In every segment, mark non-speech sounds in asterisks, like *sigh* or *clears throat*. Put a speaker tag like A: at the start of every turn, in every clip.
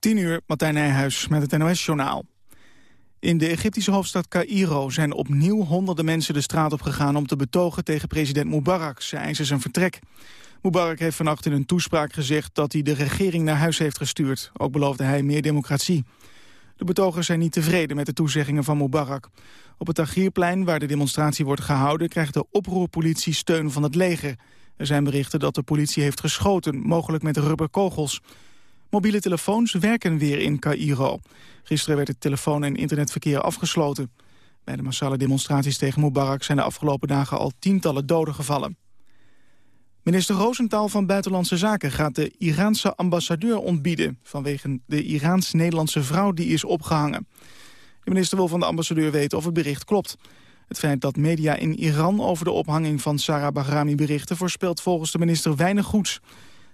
A: 10 uur, Martijn Nijhuis met het NOS-journaal. In de Egyptische hoofdstad Cairo zijn opnieuw honderden mensen de straat op gegaan om te betogen tegen president Mubarak. Ze eisen zijn vertrek. Mubarak heeft vannacht in een toespraak gezegd dat hij de regering naar huis heeft gestuurd. Ook beloofde hij meer democratie. De betogers zijn niet tevreden met de toezeggingen van Mubarak. Op het Tahrirplein, waar de demonstratie wordt gehouden... krijgt de oproerpolitie steun van het leger. Er zijn berichten dat de politie heeft geschoten, mogelijk met rubberkogels. Mobiele telefoons werken weer in Cairo. Gisteren werd het telefoon- en internetverkeer afgesloten. Bij de massale demonstraties tegen Mubarak zijn de afgelopen dagen al tientallen doden gevallen. Minister Roosentaal van Buitenlandse Zaken gaat de Iraanse ambassadeur ontbieden... vanwege de Iraans-Nederlandse vrouw die is opgehangen. De minister wil van de ambassadeur weten of het bericht klopt. Het feit dat media in Iran over de ophanging van Sarah Bahrami berichten... voorspelt volgens de minister weinig goeds.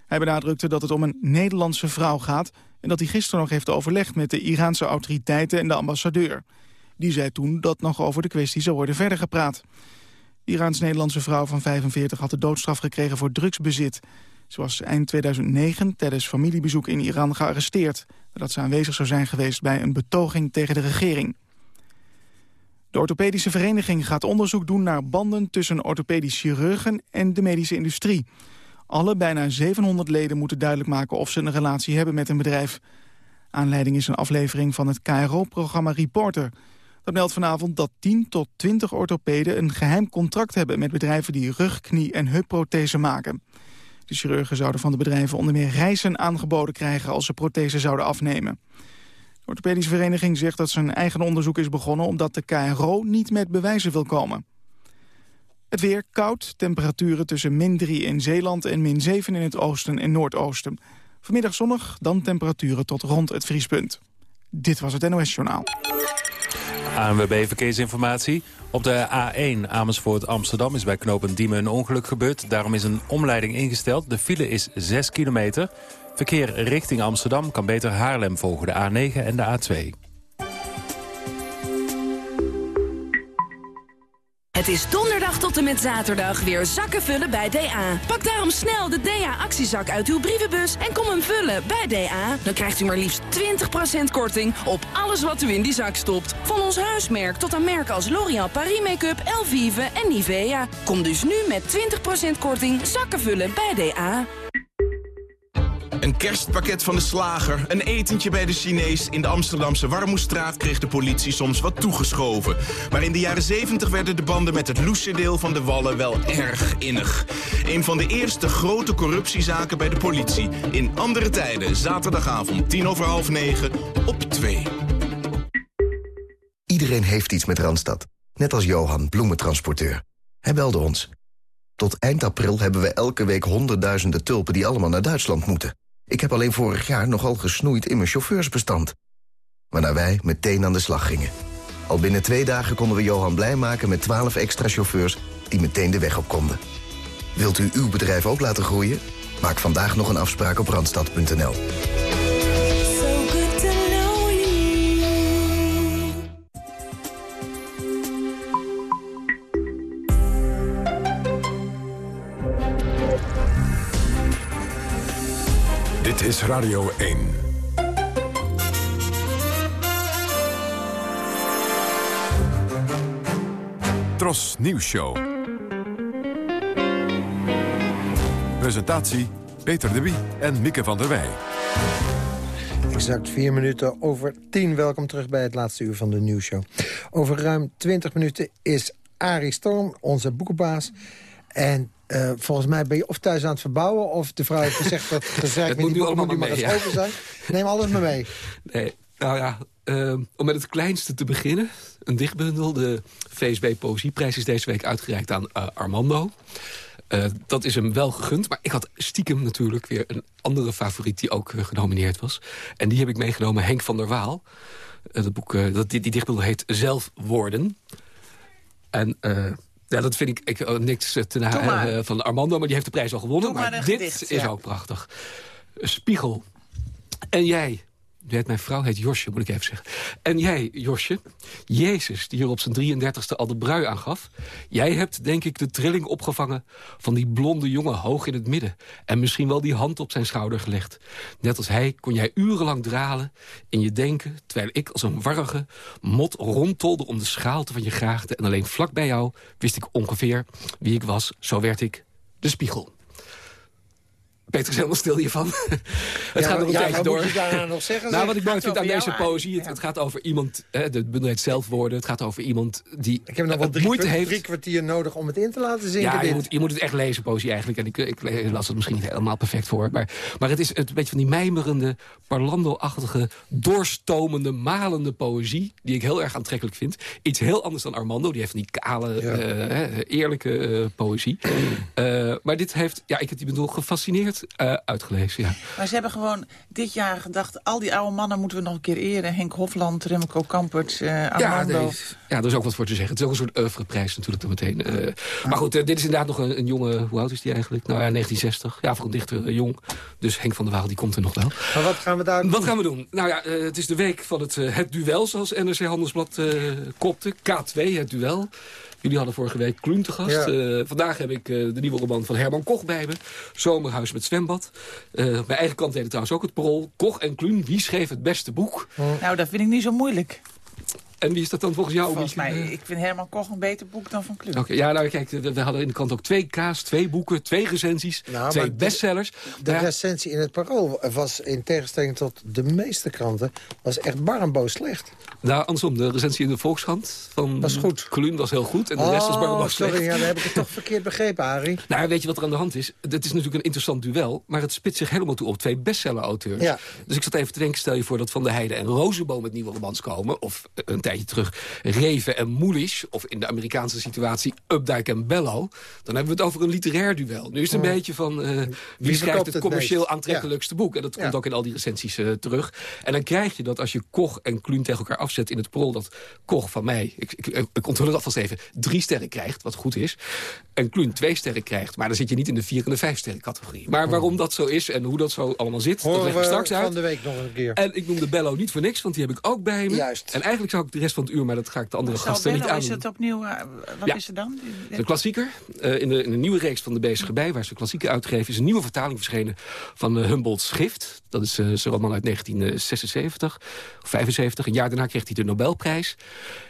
A: Hij benadrukte dat het om een Nederlandse vrouw gaat... en dat hij gisteren nog heeft overlegd met de Iraanse autoriteiten en de ambassadeur. Die zei toen dat nog over de kwestie zou worden verder gepraat. De Iraans-Nederlandse vrouw van 45 had de doodstraf gekregen voor drugsbezit. Ze was eind 2009 tijdens familiebezoek in Iran gearresteerd... nadat ze aanwezig zou zijn geweest bij een betoging tegen de regering. De orthopedische vereniging gaat onderzoek doen naar banden tussen orthopedisch chirurgen en de medische industrie. Alle bijna 700 leden moeten duidelijk maken of ze een relatie hebben met een bedrijf. Aanleiding is een aflevering van het KRO-programma Reporter. Dat meldt vanavond dat 10 tot 20 orthopeden een geheim contract hebben... met bedrijven die rug, knie en heupprothesen maken. De chirurgen zouden van de bedrijven onder meer reizen aangeboden krijgen... als ze prothesen zouden afnemen. De orthopedische vereniging zegt dat zijn eigen onderzoek is begonnen... omdat de KRO niet met bewijzen wil komen. Weer koud, temperaturen tussen min 3 in Zeeland en min 7 in het oosten en noordoosten. Vanmiddag zonnig, dan temperaturen tot rond het vriespunt. Dit was het NOS Journaal.
B: ANWB Verkeersinformatie. Op de A1 Amersfoort Amsterdam is bij knooppunt Diemen een ongeluk gebeurd. Daarom is een omleiding ingesteld. De file is 6 kilometer. Verkeer richting Amsterdam kan beter Haarlem volgen, de A9 en de A2.
C: Het is donderdag tot en met zaterdag weer zakken vullen bij DA. Pak daarom snel de DA-actiezak uit uw brievenbus en kom hem vullen bij DA. Dan krijgt u maar liefst 20% korting op alles wat u in die zak stopt. Van ons huismerk tot aan merken als L'Oréal Paris Make-up, Elvive en Nivea. Kom dus nu met 20% korting zakken vullen bij DA.
D: Een kerstpakket van de slager, een etentje bij de Chinees. In de Amsterdamse Warmoestraat kreeg de politie soms wat toegeschoven. Maar in de jaren 70 werden de banden met het loesje deel van de Wallen wel erg innig. Een van de eerste grote corruptiezaken bij de politie. In andere tijden, zaterdagavond, tien over half negen, op 2.
E: Iedereen heeft iets met Randstad. Net als Johan, bloementransporteur. Hij belde ons. Tot eind april hebben we elke week honderdduizenden tulpen die allemaal naar Duitsland moeten. Ik heb alleen vorig jaar nogal gesnoeid in mijn chauffeursbestand. Waarna wij meteen aan de slag gingen. Al binnen twee dagen konden we Johan blij maken met 12 extra chauffeurs die meteen de weg op konden. Wilt u uw bedrijf ook laten groeien? Maak vandaag nog een afspraak op randstad.nl.
F: Dit is Radio 1. Tros Nieuws Show. Presentatie Peter de Wie en Mieke van der Wij.
G: Exact vier minuten over tien. Welkom terug bij het laatste uur van de nieuwsshow. Over ruim twintig minuten is Arie Storm, onze boekenbaas. En uh, volgens mij ben je of thuis aan het verbouwen... of de vrouw heeft gezegd dat gezegd
H: het *laughs* moet nu allemaal maar mee, ja.
G: open zijn. Neem alles maar mee. *laughs*
H: Nee, nou ja, uh, om met het kleinste te beginnen. Een dichtbundel. De VSB Poëzieprijs is deze week uitgereikt aan uh, Armando. dat is hem wel gegund. Maar ik had stiekem natuurlijk weer een andere favoriet... die ook genomineerd was. En die heb ik meegenomen, Henk van der Waal. dat boek, dat, die, die dichtbundel heet Zelfwoorden. En ja, dat vind ik, ik oh, niks eh, te na uh, van Armando, maar die heeft de prijs al gewonnen. maar, dit is ook prachtig. Spiegel. En jij, mijn vrouw heet Josje, moet ik even zeggen. En jij, Josje, Jezus, die hier op zijn 33ste al de brui aangaf... jij hebt, denk ik, de trilling opgevangen van die blonde jongen hoog in het midden... en misschien wel die hand op zijn schouder gelegd. Net als hij kon jij urenlang dralen in je denken... terwijl ik als een warrige mot rondtolde om de schaalte van je graagte... en alleen vlak bij jou wist ik ongeveer wie ik was. Zo werd ik de spiegel. Peter is helemaal stil hiervan. *laughs* het
G: Ja,
H: gaat nog een tijdje
G: wat
H: door.
G: moet nog zeggen,
H: nou, wat ik mooi vind aan deze poëzie... Het,
I: ja.
H: het gaat over iemand, hè, de bundel heet zelfwoorden... het gaat over iemand die
G: Ik heb nog wel
H: eh,
G: drie, kwa-
H: heeft...
G: drie kwartier nodig om het in te laten zinken.
H: Ja, je moet, je moet het echt lezen, poëzie eigenlijk. En ik, ik las het misschien niet helemaal perfect voor. Maar, maar het is het, een beetje van die mijmerende, parlando-achtige... doorstomende, malende poëzie... die ik heel erg aantrekkelijk vind. Iets heel anders dan Armando. Die heeft van die kale, eh, eerlijke eh, poëzie. *clears throat* Maar dit heeft... Ja, ik heb die bundel gefascineerd eh, uitgelezen, ja.
I: Maar ze hebben gewoon dit jaar gedacht... al die oude mannen moeten we nog een keer eren. Henk Hofland, Remco Kampert, eh
H: Ja,
I: Armando.
H: nee, ja, daar is ook wat voor te zeggen. Het is ook een soort oeuvreprijs natuurlijk dan meteen. Eh, Maar goed, dit is inderdaad nog een, een jonge... Hoe oud is die eigenlijk? Nou ja, 1960. Ja, voor een dichter jong. Dus Henk van der Waal, die komt er nog wel.
G: Maar wat gaan we daar
H: Wat gaan we doen? Nou ja, eh, het is de week van het, het duel, zoals NRC Handelsblad eh kopte. K2, het duel. Jullie hadden vorige week Kluun te gast.
G: Ja.
H: Eh, vandaag heb ik eh, de nieuwe roman van Herman Koch bij me. Zomerhuis met zwembad. Eh, mijn eigen kant deed trouwens ook het parool. Koch en Kluun, wie schreef het beste boek?
I: Nou, dat vind ik niet zo moeilijk.
H: En wie is dat dan volgens jou?
I: Volgens mij, ik vind Herman Koch een beter boek dan Van.
H: Oké, ja, nou kijk, we, we hadden in de krant ook twee K's, twee boeken, twee recensies,
G: Nou,
H: twee
G: de-
H: bestsellers.
G: De
H: Ja,
G: recensie in het Parool was in tegenstelling tot de meeste kranten... was echt bar en boos slecht.
H: nou, andersom, de recensie in de Volkskrant van
G: Was goed.
H: Kluun was heel goed en de rest was
G: oh,
H: Barbaros
G: sorry,
H: slecht.
G: ja, dan heb ik het toch verkeerd begrepen, Arie. *laughs*
H: Nou, weet je wat er aan de hand is? Het is natuurlijk een interessant duel, maar het spitst zich helemaal toe op twee bestseller-auteurs.
G: Ja.
H: Dus ik zat even te denken, stel je voor dat Van der Heijden en Rozenboom met nieuwe romans komen, of eh, een tijdje terug Reven en Moelisch, of in de Amerikaanse situatie Updike en Bello, dan hebben we het over een literair duel. Nu is het een beetje van, eh, wie, schrijft het
G: het
H: commercieel
G: meest?
H: aantrekkelijkste boek? En dat komt
G: Ja.
H: ook in al die recensies eh, terug. En dan krijg je dat als je Koch en Kluun tegen elkaar afzet in het parool, dat Koch van mij, ik, ik, ik onthul het alvast even, drie sterren krijgt, wat goed is. En Kluun twee sterren krijgt. Maar dan zit je niet in de vier en de vijf sterren categorie. Maar waarom dat zo is en hoe dat zo allemaal zit, dat leg ik straks uit.
G: van de week nog een keer.
H: En ik noemde Bello niet voor niks, want die heb ik ook bij me.
G: Juist.
H: En eigenlijk zou ik de rest van het uur, maar dat ga ik de andere gasten niet aan.
I: is het opnieuw... eh, wat
H: Ja.
I: is er dan?
H: Een klassieker. Eh, in, de, in de nieuwe reeks van de Bezige Bij, waar ze klassieker uitgeven... is een nieuwe vertaling verschenen van uh, Humboldt's Schrift. Dat is zijn roman uit 1976 of 75. Een jaar daarna kreeg hij de Nobelprijs.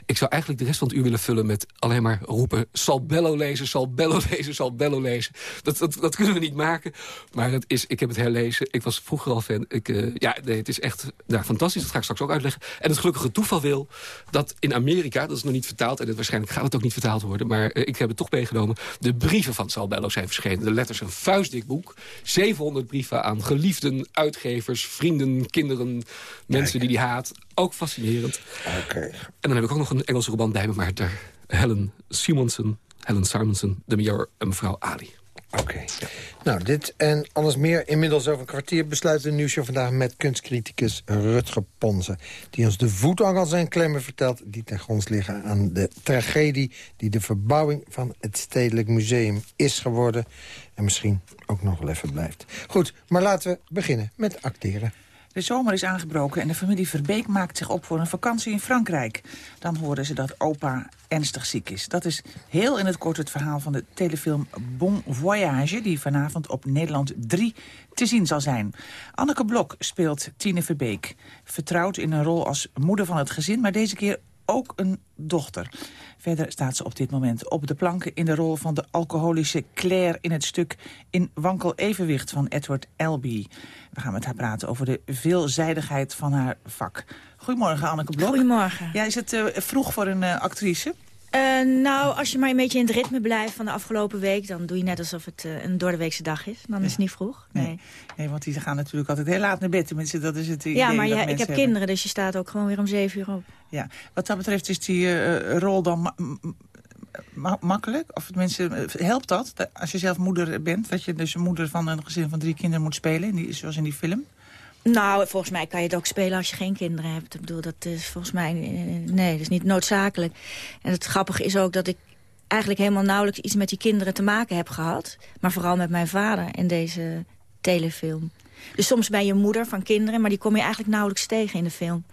H: Ik zou eigenlijk de rest van het uur willen vullen met alleen maar roepen... zal Bello lezen, zal Bello *laughs* lezen, zal Bello lezen. Dat, dat, dat kunnen we niet maken. Maar het is, ik heb het herlezen. Ik was vroeger al fan. Ik, ja, nee, het is echt nou, fantastisch. Dat ga ik straks ook uitleggen. En het gelukkige toeval wil dat in Amerika... dat is nog niet vertaald en het, waarschijnlijk gaat het ook niet vertaald worden... maar uh, ik heb het toch meegenomen. De brieven van Sal Bello zijn verschenen. De letters een vuistdik boek. 700 brieven aan geliefden, uitgevers, vrienden, kinderen... mensen die die haat. Ook fascinerend.
G: Oké.
H: En dan heb ik ook nog een Engelse roman bij me... maar daar Helen Simonson, Helen Simonson, de major en mevrouw Ali.
G: Oké. Nou, dit en alles meer. Inmiddels over een kwartier besluiten de nieuwsshow vandaag met kunstcriticus Rutger Ponsen. Die ons de voetangel zijn klemmen vertelt die ten grond liggen aan de tragedie... die de verbouwing van het Stedelijk Museum is geworden. En misschien ook nog wel even blijft. Goed, maar laten we beginnen met acteren.
I: De zomer is aangebroken en de familie Verbeek maakt zich op voor een vakantie in Frankrijk. Dan horen ze dat opa ernstig ziek is. Dat is heel in het kort het verhaal van de telefilm Bon Voyage... die vanavond op Nederland 3 te zien zal zijn. Anneke Blok speelt Tine Verbeek. Vertrouwd in een rol als moeder van het gezin, maar deze keer ook een dochter. Verder staat ze op dit moment op de planken in de rol van de alcoholische Claire in het stuk In Wankel Evenwicht van Edward Elby. We gaan met haar praten over de veelzijdigheid van haar vak. Goedemorgen Anneke Blok.
J: Goedemorgen.
I: Ja, is het uh, vroeg voor een uh, actrice?
J: Uh, nou, als je maar een beetje in het ritme blijft van de afgelopen week... dan doe je net alsof het uh, een doordeweekse dag is. Dan ja. is het niet vroeg. Nee.
I: nee. Nee. want die gaan natuurlijk altijd heel laat naar bed. Tenminste, dat is het idee
J: Ja, maar je, ik heb
I: hebben.
J: kinderen, dus je staat ook gewoon weer om zeven uur op.
I: Ja, wat dat betreft is die uh, rol dan ma ma makkelijk? Of mensen helpt dat, als je zelf moeder bent... dat je dus een moeder van een gezin van drie kinderen moet spelen, in die, zoals in die film?
J: Nou, volgens mij kan je het ook spelen als je geen kinderen hebt. Ik bedoel, dat is volgens mij... Nee, dat is niet noodzakelijk. En het grappige is ook dat ik eigenlijk helemaal nauwelijks iets met die kinderen te maken heb gehad. Maar vooral met mijn vader in deze telefilm. Dus soms bij je moeder van kinderen, maar die kom je eigenlijk nauwelijks tegen in de film.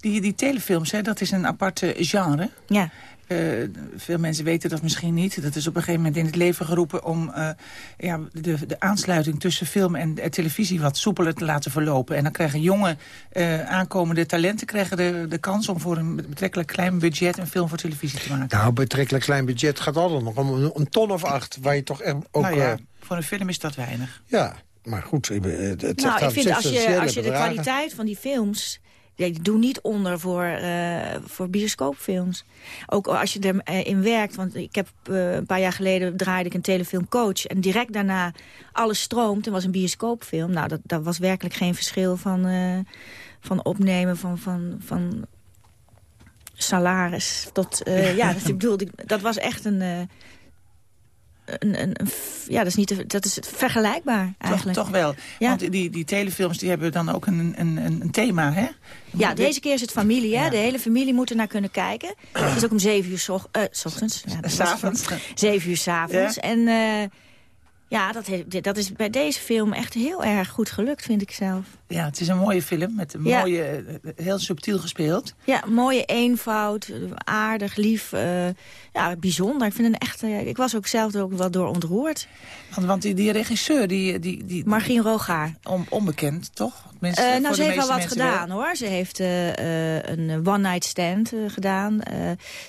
I: Die, die telefilms, hè, dat is een aparte genre.
J: Ja.
I: Uh, veel mensen weten dat misschien niet. Dat is op een gegeven moment in het leven geroepen... om uh, ja, de, de aansluiting tussen film en televisie wat soepeler te laten verlopen. En dan krijgen jonge uh, aankomende talenten krijgen de, de kans... om voor een betrekkelijk klein budget een film voor televisie te maken.
G: Nou, betrekkelijk klein budget gaat altijd nog om een, een ton of acht... waar je toch echt ook...
I: Nou ja, voor een film is dat weinig.
G: Ja, maar goed, het, het
J: nou, ik vind als je, als je de kwaliteit van die films ik doe niet onder voor, uh, voor bioscoopfilms. Ook als je erin werkt. Want ik heb uh, een paar jaar geleden draaide ik een telefilm Coach. En direct daarna alles stroomt. En was een bioscoopfilm. Nou, dat, dat was werkelijk geen verschil van, uh, van opnemen van, van, van salaris. Tot, ja, *laughs* dat, ik bedoel, dat was echt een een, een, ja, dat is, niet dat is vergelijkbaar eigenlijk.
I: Toch, toch wel. Ja. Want die, die telefilms die hebben dan ook een, een, een thema, hè?
J: Ja, deze keer is het familie, hè? De hele familie moet er naar kunnen kijken. Het is ook om zeven uur so uh, s ochtends.
I: Ja, s'avonds.
J: Zeven uur s'avonds. Ja. En uh, ja, dat, dat is bij deze film echt heel erg goed gelukt, vind ik zelf.
I: Ja, het is een mooie film, met een ja. mooie, eh, heel subtiel gespeeld.
J: Ja, mooie eenvoud, aardig, lief, uh, ja, bijzonder. Ik, vind een echt, uh, ik was ook zelf ook wel door ontroerd.
I: Want, want die, die regisseur, die... die, die
J: Margien Rogaar.
I: On, onbekend, toch?
J: Uh, nou, ze heeft wel wat gedaan, hoor. Ze heeft een one-night stand gedaan.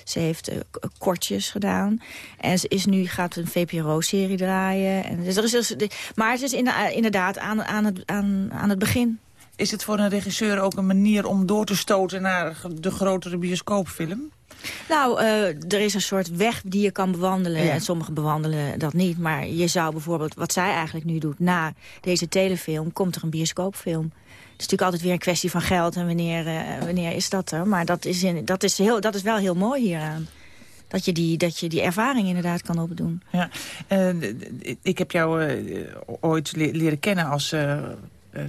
J: ze heeft kortjes gedaan. En ze is nu, gaat een VPRO-serie draaien. En dus er is, dus, maar het is inderdaad aan, aan, het, aan, aan het begin
I: is het voor een regisseur ook een manier om door te stoten naar de grotere bioscoopfilm?
J: Nou, uh, er is een soort weg die je kan bewandelen. Ja. En sommigen bewandelen dat niet. Maar je zou bijvoorbeeld, wat zij eigenlijk nu doet... na deze telefilm, komt er een bioscoopfilm. Het is natuurlijk altijd weer een kwestie van geld en wanneer, uh, wanneer is dat er. Maar dat is, in, dat, is heel, dat is wel heel mooi hieraan. Dat je die, dat je die ervaring inderdaad kan opdoen.
I: Ja, uh, ik heb jou ooit leren kennen als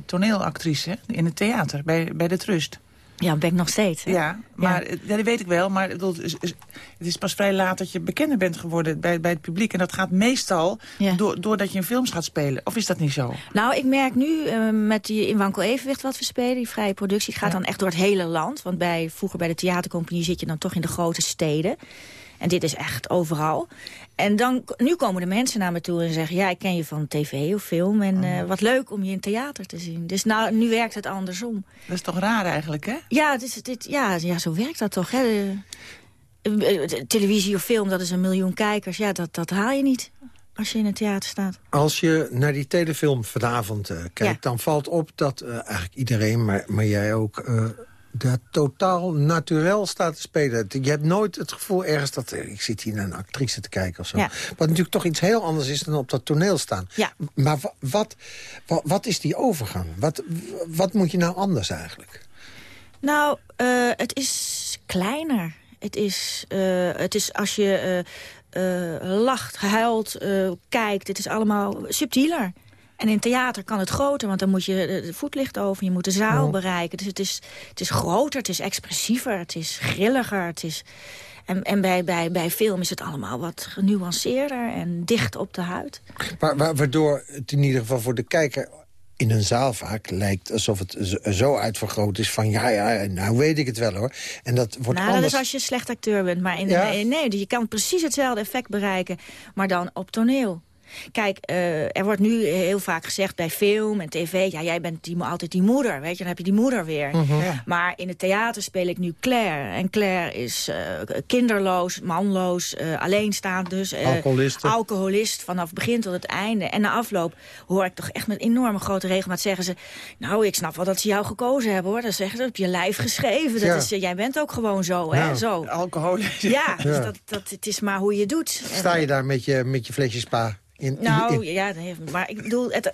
I: toneelactrice in het theater, bij, bij de Trust.
J: Ja, ben ik nog steeds. Hè?
I: Ja, maar ja. dat weet ik wel. Maar het is pas vrij laat dat je bekender bent geworden bij, bij het publiek. En dat gaat meestal ja. door, doordat je in films gaat spelen. Of is dat niet zo?
J: Nou, ik merk nu uh, met die in Wankel Evenwicht wat we spelen, die vrije productie, gaat dan echt door het hele land. Want bij, vroeger bij de theatercompagnie zit je dan toch in de grote steden. En dit is echt overal. En dan, nu komen de mensen naar me toe en zeggen... ja, ik ken je van tv of film en uh, wat leuk om je in theater te zien. Dus nou, nu werkt het andersom.
I: Dat is toch raar eigenlijk, hè?
J: Ja, dit, dit, ja, ja zo werkt dat toch, hè? De, televisie of film, dat is een miljoen kijkers. Ja, dat, dat haal je niet als je in het theater staat.
G: Als je naar die telefilm vanavond uh, kijkt, ja. dan valt op dat uh, eigenlijk iedereen, maar, maar jij ook... Uh, dat totaal naturel staat te spelen. Je hebt nooit het gevoel ergens dat... ik zit hier naar een actrice te kijken of zo.
J: Ja.
G: Wat natuurlijk toch iets heel anders is dan op dat toneel staan.
J: Ja.
G: Maar wat, wat, wat is die overgang? Wat, wat moet je nou anders eigenlijk?
J: Nou, uh, het is kleiner. Het is, uh, het is als je uh, lacht, huilt, kijkt... het is allemaal subtieler. En in theater kan het groter, want dan moet je het voetlicht over. Je moet de zaal bereiken. Dus het is, het is groter, het is expressiever, het is grilliger. Het is... En, en bij, bij, bij film is het allemaal wat genuanceerder en dicht op de huid.
G: Maar, waardoor het in ieder geval voor de kijker in een zaal vaak lijkt alsof het zo uitvergroot is van... ja, ja, nou weet ik het wel hoor. En dat wordt
J: nou,
G: anders...
J: dat is als je slecht acteur bent. Maar in, ja? in, nee, je kan precies hetzelfde effect bereiken, maar dan op toneel. Kijk, uh, er wordt nu heel vaak gezegd bij film en tv... ja, jij bent die, altijd die moeder, weet je, dan heb je die moeder weer.
G: Mm -hmm. ja.
J: Maar in het theater speel ik nu Claire. En Claire is uh, kinderloos, manloos, uh, alleenstaand dus. alcoholist vanaf begin tot het einde. En na afloop hoor ik toch echt met enorme grote regelmaat zeggen ze... nou, ik snap wel dat ze jou gekozen hebben, hoor. Dat zeggen ze op je lijf geschreven. Dat
G: Ja.
J: is, jij bent ook gewoon zo, hè,
G: Nou,
J: zo.
I: Alcoholisch.
J: Ja, dus dat, dat, het is maar hoe je doet.
G: Sta je daar met je, met je flesje spa? In,
J: Nou,
G: in-
J: ja, maar ik bedoel, het,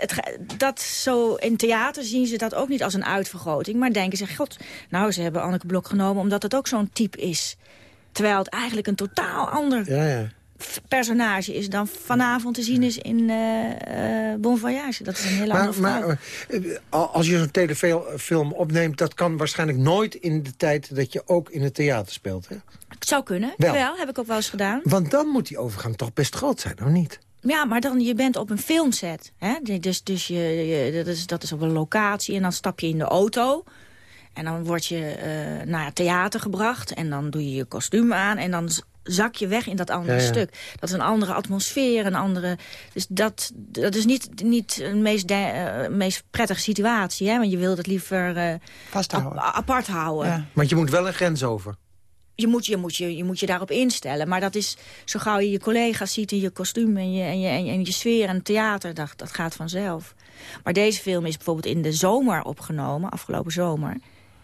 J: dat zo in theater zien ze dat ook niet als een uitvergroting. Maar denken ze, god, nou, ze hebben Anneke Blok genomen omdat het ook zo'n type is. Terwijl het eigenlijk een totaal ander
G: ja, ja.
J: personage is dan vanavond te zien is in eh eh Bon Voyage. Dat is een hele andere
G: Maar,
J: vrouw.
G: maar eh, als je zo'n telefilm opneemt... dat kan waarschijnlijk nooit in de tijd dat je ook in het theater speelt. Hè?
J: het zou kunnen,
G: wel.
J: wel. heb ik ook wel eens gedaan.
G: Want dan moet die overgang toch best groot zijn, of niet?
J: Ja, maar dan, je bent op een filmset. Hè? Dus, dus je, je, dat, is, dat is op een locatie en dan stap je in de auto. En dan word je uh, naar het theater gebracht. En dan doe je je kostuum aan. En dan zak je weg in dat andere stuk. Dat is een andere atmosfeer, een andere... Dus dat, dat is niet, niet een meest, uh, meest prettige situatie. Hè? Want je wilt het liever uh,
I: Vasthouden.
J: apart houden. Ja.
G: Want je moet wel een grens over.
J: Je moet je, moet, je, je moet je daarop instellen. Maar dat is, zo gauw je je collega's ziet in je kostuum en je, en je, en je, sfeer en het theater, dat, dat gaat vanzelf. Maar deze film is bijvoorbeeld in de zomer opgenomen, afgelopen zomer.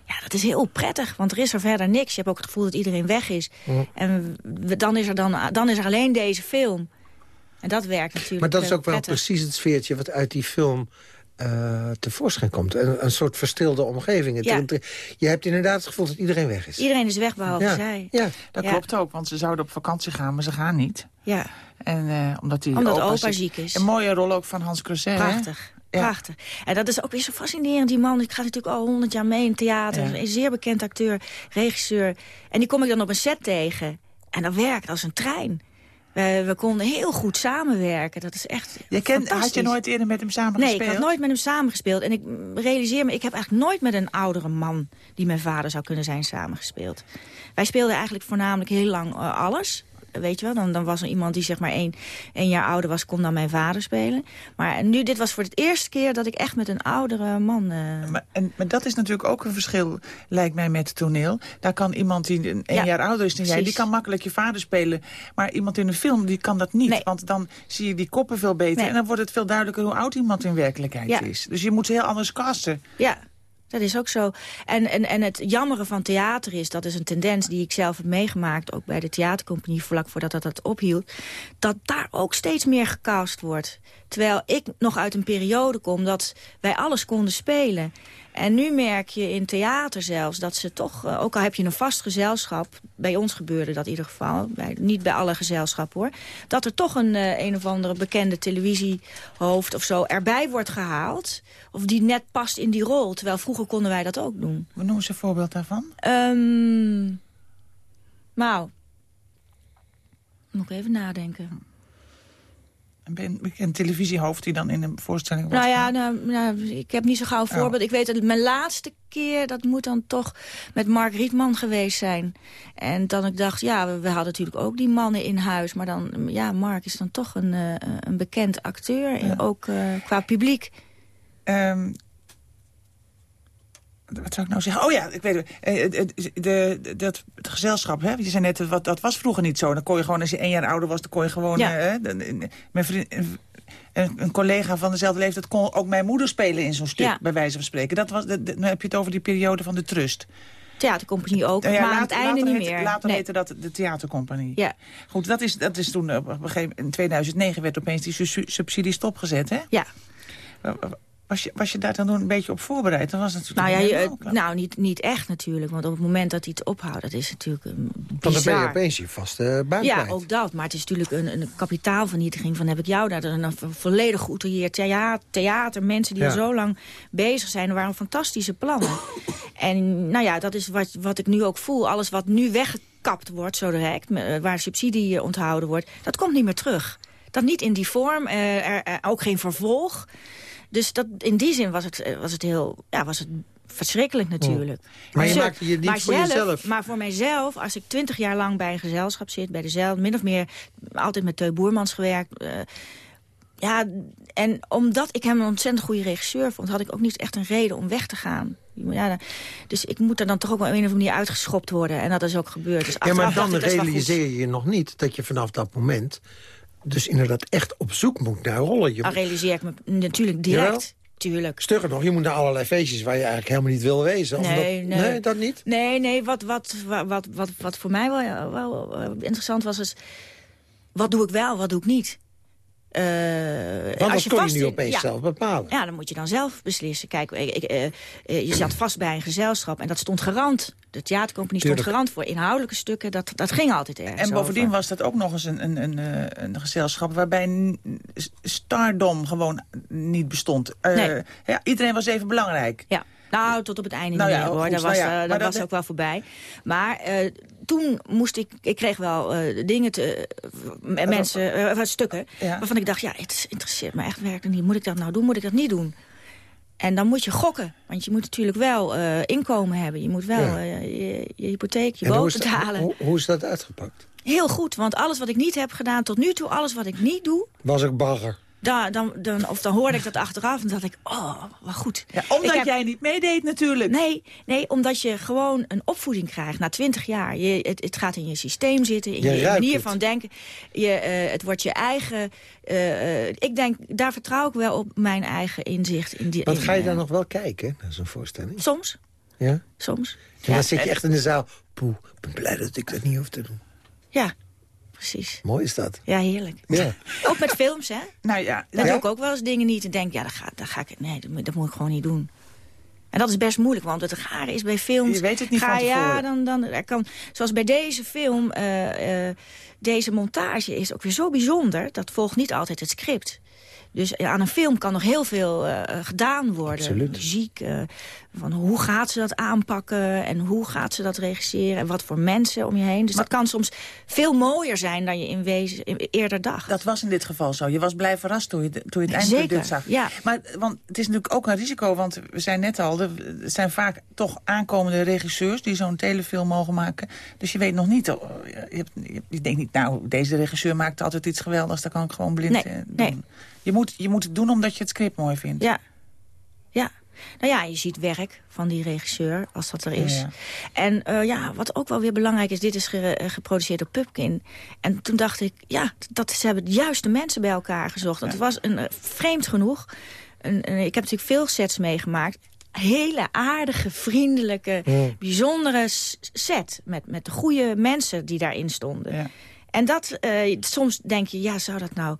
J: Ja, dat is heel prettig, want er is er verder niks. Je hebt ook het gevoel dat iedereen weg is. En dan is, er dan, dan is er alleen deze film. En dat werkt natuurlijk
G: Maar dat is ook wel precies het sfeertje wat uit die film uh, tevoorschijn komt. Een, een soort verstilde omgeving.
J: Ja.
G: Je hebt inderdaad het gevoel dat iedereen weg is.
J: Iedereen is weg, behalve
G: ja.
J: zij.
G: Ja.
I: Dat klopt ook, want ze zouden op vakantie gaan, maar ze gaan niet.
J: Ja.
I: En, uh, omdat die
J: omdat
I: opa,
J: opa ziek is.
I: Een mooie rol ook van Hans Crozet.
J: Prachtig. Prachtig. En dat is ook weer zo fascinerend. Die man, ik ga natuurlijk al honderd jaar mee in theater.
I: Ja.
J: Een zeer bekend acteur, regisseur. En die kom ik dan op een set tegen. En dat werkt als een trein. We, we, konden heel goed samenwerken. Dat is echt
I: je kent, Had je nooit eerder met hem samen
J: nee, ik had nooit met hem samengespeeld. En ik realiseer me, ik heb eigenlijk nooit met een oudere man... die mijn vader zou kunnen zijn, samengespeeld. Wij speelden eigenlijk voornamelijk heel lang uh, alles weet je wel, dan, dan was er iemand die zeg maar één, één jaar ouder was, kon dan mijn vader spelen. Maar nu, dit was voor het eerste keer dat ik echt met een oudere man... Uh...
I: Maar, en, maar dat is natuurlijk ook een verschil, lijkt mij, met toneel. Daar kan iemand die een ja, jaar ouder is dan jij, die kan makkelijk je vader spelen. Maar iemand in een film, die kan dat niet.
J: Nee.
I: Want dan zie je die koppen veel beter.
J: Nee.
I: En dan wordt het veel duidelijker hoe oud iemand in werkelijkheid
J: ja.
I: is. Dus je moet heel anders casten.
J: Ja, dat is ook zo. En, en, en het jammere van theater is, dat is een tendens die ik zelf heb meegemaakt... ook bij de theatercompagnie vlak voordat dat, dat ophield... dat daar ook steeds meer gecast wordt. Terwijl ik nog uit een periode kom dat wij alles konden spelen. En nu merk je in theater zelfs dat ze toch... Uh, ook al heb je een vast gezelschap... bij ons gebeurde dat in ieder geval, bij, niet bij alle gezelschappen hoor... dat er toch een, uh, een of andere bekende televisiehoofd of zo erbij wordt gehaald... of die net past in die rol, terwijl vroeger konden wij dat ook doen.
I: We noemen ze een voorbeeld daarvan?
J: Um, nou, moet ik even nadenken
I: een bekend televisiehoofd die dan in een voorstelling wordt
J: Nou ja, nou, nou, ik heb niet zo gauw voorbeeld. Oh. Ik weet dat mijn laatste keer, dat moet dan toch met Mark Rietman geweest zijn. En dan ik dacht, ja, we, we, hadden natuurlijk ook die mannen in huis. Maar dan, ja, Mark is dan toch een, uh, een bekend acteur, ja. ook uh, qua publiek.
I: Um, wat zou ik nou zeggen? Oh ja, ik weet het. De, de, dat het gezelschap, hè? Je zei net, wat, dat was vroeger niet zo. Dan kon je gewoon, als je één jaar ouder was, dan kon je gewoon...
J: Ja.
I: Hè, mijn vriend, een, een, collega van dezelfde leeftijd kon ook mijn moeder spelen in zo'n stuk,
J: ja.
I: bij wijze van spreken. Dat was, de, dan heb je het over die periode van de trust.
J: Theatercompagnie ook,
I: ja,
J: maar
I: later,
J: aan het einde niet meer.
I: Later
J: nee.
I: heette dat de theatercompagnie.
J: Ja.
I: Goed, dat is, dat is toen op een gegeven in 2009 werd opeens die su subsidie stopgezet, hè?
J: Ja.
I: Was je, was je daar dan een beetje op voorbereid? Dan was het
J: nou ja, je, nou niet, niet echt natuurlijk. Want op het moment dat hij het ophoudt, dat is natuurlijk een bizar.
G: Dan ben je opeens je vaste baan
J: Ja, ook dat. Maar het is natuurlijk een, een kapitaalvernietiging van heb ik jou daar. Een volledig geoutilleerd theater, theater. Mensen die
G: Ja.
J: al zo lang bezig zijn. Er waren fantastische plannen. en nou ja, dat is wat, wat ik nu ook voel. Alles wat nu weggekapt wordt zo direct, me- waar subsidie eh, onthouden wordt, dat komt niet meer terug. Dat niet in die vorm, eh, er, er- ook geen vervolg. Dus dat, in die zin was het, eh, was het heel, ja, was het verschrikkelijk natuurlijk.
G: Maar je maakte je niet
J: maar
G: voor
J: zelf-
G: jezelf.
J: Maar voor mijzelf, als ik twintig jaar lang bij een gezelschap zit, bij dezelfde, min of meer altijd met Teu Boermans gewerkt. eh, ja, en omdat ik hem een ontzettend goede regisseur vond, had ik ook niet echt een reden om weg te gaan. Ja, dus ik moet er dan toch ook op een of andere manier uitgeschopt worden. En dat is ook gebeurd. Dus
G: Ja, maar dan
J: wel
G: realiseer je je nog niet dat je vanaf dat moment... dus inderdaad echt op zoek moet naar rollen. Je,
J: realiseer ik me natuurlijk direct.
G: Jawel?
J: Tuurlijk.
G: Stugger nog, je moet naar allerlei feestjes waar je eigenlijk helemaal niet wil wezen.
J: Nee,
G: dat,
J: nee.
G: dat niet?
J: Nee, nee, wat, wat, wat, wat, wat, voor mij wel, wel interessant was, is... wat doe ik wel, wat doe ik niet? Eh,
G: Want
J: als je
G: kon je nu opeens
J: ja.
G: zelf bepalen.
J: Ja, dan moet je dan zelf beslissen. Kijk, ik, ik, eh, eh, je zat vast bij een gezelschap en dat stond garant. De theatercompagnie stond garant voor inhoudelijke stukken. Dat, dat ging altijd ergens
I: En bovendien
J: over.
I: was dat ook nog eens een, een, een, eh, een gezelschap... waarbij stardom gewoon niet bestond. Eh,
J: Nee.
I: ja, iedereen was even belangrijk.
J: Ja. Nou, tot op het einde
I: Nou
J: niet
I: ja,
J: meer hoor.
I: goed,
J: dat
I: nou
J: was,
I: ja,
J: eh, dat
I: dat-
J: was ook wel voorbij. Maar eh, toen moest ik... Ik kreeg wel uh, dingen te... Uh, mensen, uh, stukken, ja. waarvan ik dacht... ja, het interesseert me echt werkelijk niet. Moet ik dat nou doen? Moet ik dat niet doen? En dan moet je gokken. Want je moet natuurlijk wel inkomen hebben. Je moet wel ja. je, je, hypotheek, je woon betalen.
G: Hoe, hoe is dat uitgepakt?
J: Heel goed, want alles wat ik niet heb gedaan tot nu toe... alles wat ik niet doe...
G: Was ik bagger?
J: Dan, dan, dan, of dan hoorde ik dat achteraf en dacht ik, oh, wat goed.
I: Ja, omdat jij niet meedeed natuurlijk.
J: Nee, nee, omdat je gewoon een opvoeding krijgt na twintig jaar. Je, het, het, gaat in je systeem zitten, in je, je manier van denken. Je, uh, het wordt je eigen... Uh, ik denk, daar vertrouw ik wel op mijn eigen inzicht. In die,
G: Wat ga je dan nog wel kijken, naar zo'n voorstelling?
J: Soms.
G: Ja?
J: Soms.
G: En dan ja, zit je echt in de zaal. Poeh, ik ben blij dat ik dat niet hoef te doen.
J: Ja, precies.
G: Mooi is dat.
J: Ja, heerlijk.
G: Ja. *laughs*
J: ook met films, hè?
I: Nou ja.
J: Dan doe ik ook wel eens dingen niet en denk, ja, dat ga, dat ga ik, nee, dat, dat moet ik gewoon niet doen. En dat is best moeilijk, want het gare is bij films...
I: Je weet het niet
J: ga,
I: van
J: Ja, dan, dan, er kan, zoals bij deze film, uh, uh, deze montage is ook weer zo bijzonder. Dat volgt niet altijd het script. Dus aan een film kan nog heel veel uh, gedaan worden.
G: Absoluut.
J: Muziek, uh, van hoe gaat ze dat aanpakken en hoe gaat ze dat regisseren... en wat voor mensen om je heen. Dus maar, dat kan soms veel mooier zijn dan je in wezen in, eerder dacht.
I: Dat was in dit geval zo. Je was blij verrast toen je, toen je het eindproduct zag.
J: Ja.
I: Maar want het is natuurlijk ook een risico, want we zijn net al... er zijn vaak toch aankomende regisseurs die zo'n telefilm mogen maken. Dus je weet nog niet... Je, hebt, je denkt niet, nou, deze regisseur maakt altijd iets geweldigs... daar kan ik gewoon blind
J: nee,
I: doen.
J: Nee.
I: Je moet, je moet het doen omdat je het script mooi vindt.
J: Ja. Ja. Nou ja, je ziet werk van die regisseur, als dat er is.
I: Ja.
J: En uh, ja, wat ook wel weer belangrijk is... dit is ge geproduceerd door Pupkin. En toen dacht ik, ja, dat, ze hebben de juiste mensen bij elkaar gezocht. Dat ja. was een, uh, vreemd genoeg. Een, een, ik heb natuurlijk veel sets meegemaakt hele aardige, vriendelijke, bijzondere set. Met, met de goede mensen die daarin stonden.
I: Ja.
J: En dat, uh, soms denk je, ja, zou dat nou...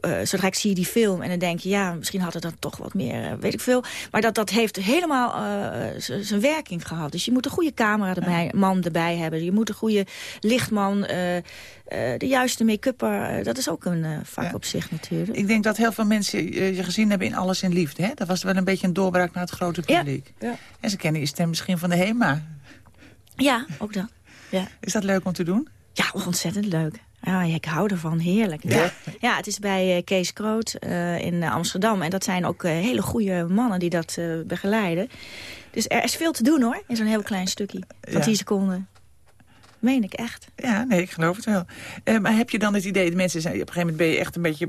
J: Uh, zodra ik zie die film en dan denk je... ja, misschien had het dan toch wat meer, uh, weet ik veel. Maar dat, dat heeft helemaal uh, zijn werking gehad. Dus je moet een goede camera erbij, ja. man erbij hebben. Je moet een goede lichtman, de juiste make-upper. dat is ook een vak ja. op zich natuurlijk.
I: Ik denk dat heel veel mensen je gezien hebben in Alles in Liefde. Hè? Dat was wel een beetje een doorbraak naar het grote publiek.
J: Ja.
I: En ze kennen je stem misschien van de HEMA.
J: Ja, ook dat. Ja.
I: Is dat leuk om te doen?
J: Ja, ontzettend leuk. Ja, ik hou ervan. Heerlijk. Ja, ja het is bij uh, Kees Kroot uh, in Amsterdam. En dat zijn ook uh, hele goede mannen die dat begeleiden. Dus er is veel te doen hoor, in zo'n heel klein stukje van ja. 10 seconden. Meen ik echt.
I: Ja, nee, ik geloof het wel. maar heb je dan het idee, de mensen zijn, op een gegeven moment ben je echt een beetje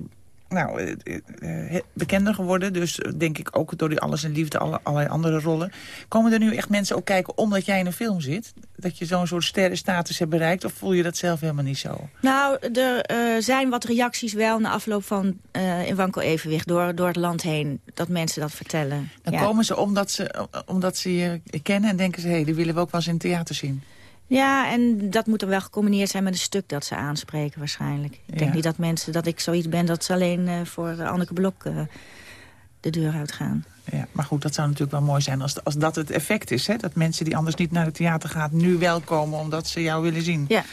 I: nou, uh, bekender geworden. Dus denk ik ook door die Alles in Liefde, alle, allerlei andere rollen. Komen er nu echt mensen ook kijken omdat jij in een film zit? Dat je zo'n soort sterrenstatus hebt bereikt? Of voel je dat zelf helemaal niet zo?
J: Nou, er uh, zijn wat reacties wel na afloop van uh, in wankel evenwicht door, door het land heen. Dat mensen dat vertellen.
I: Dan
J: ja.
I: komen ze omdat ze, omdat ze je kennen en denken ze... hé, hey, die willen we ook wel eens in het theater zien.
J: Ja, en dat moet dan wel gecombineerd zijn met een stuk dat ze aanspreken waarschijnlijk. Ik denk
I: Ja.
J: niet dat mensen, dat ik zoiets ben dat ze alleen uh, voor Anneke Blok uh, de deur uitgaan.
I: Ja, maar goed, dat zou natuurlijk wel mooi zijn als, als dat het effect is. Hè? Dat mensen die anders niet naar het theater gaan nu wel komen omdat ze jou willen zien.
J: Ja.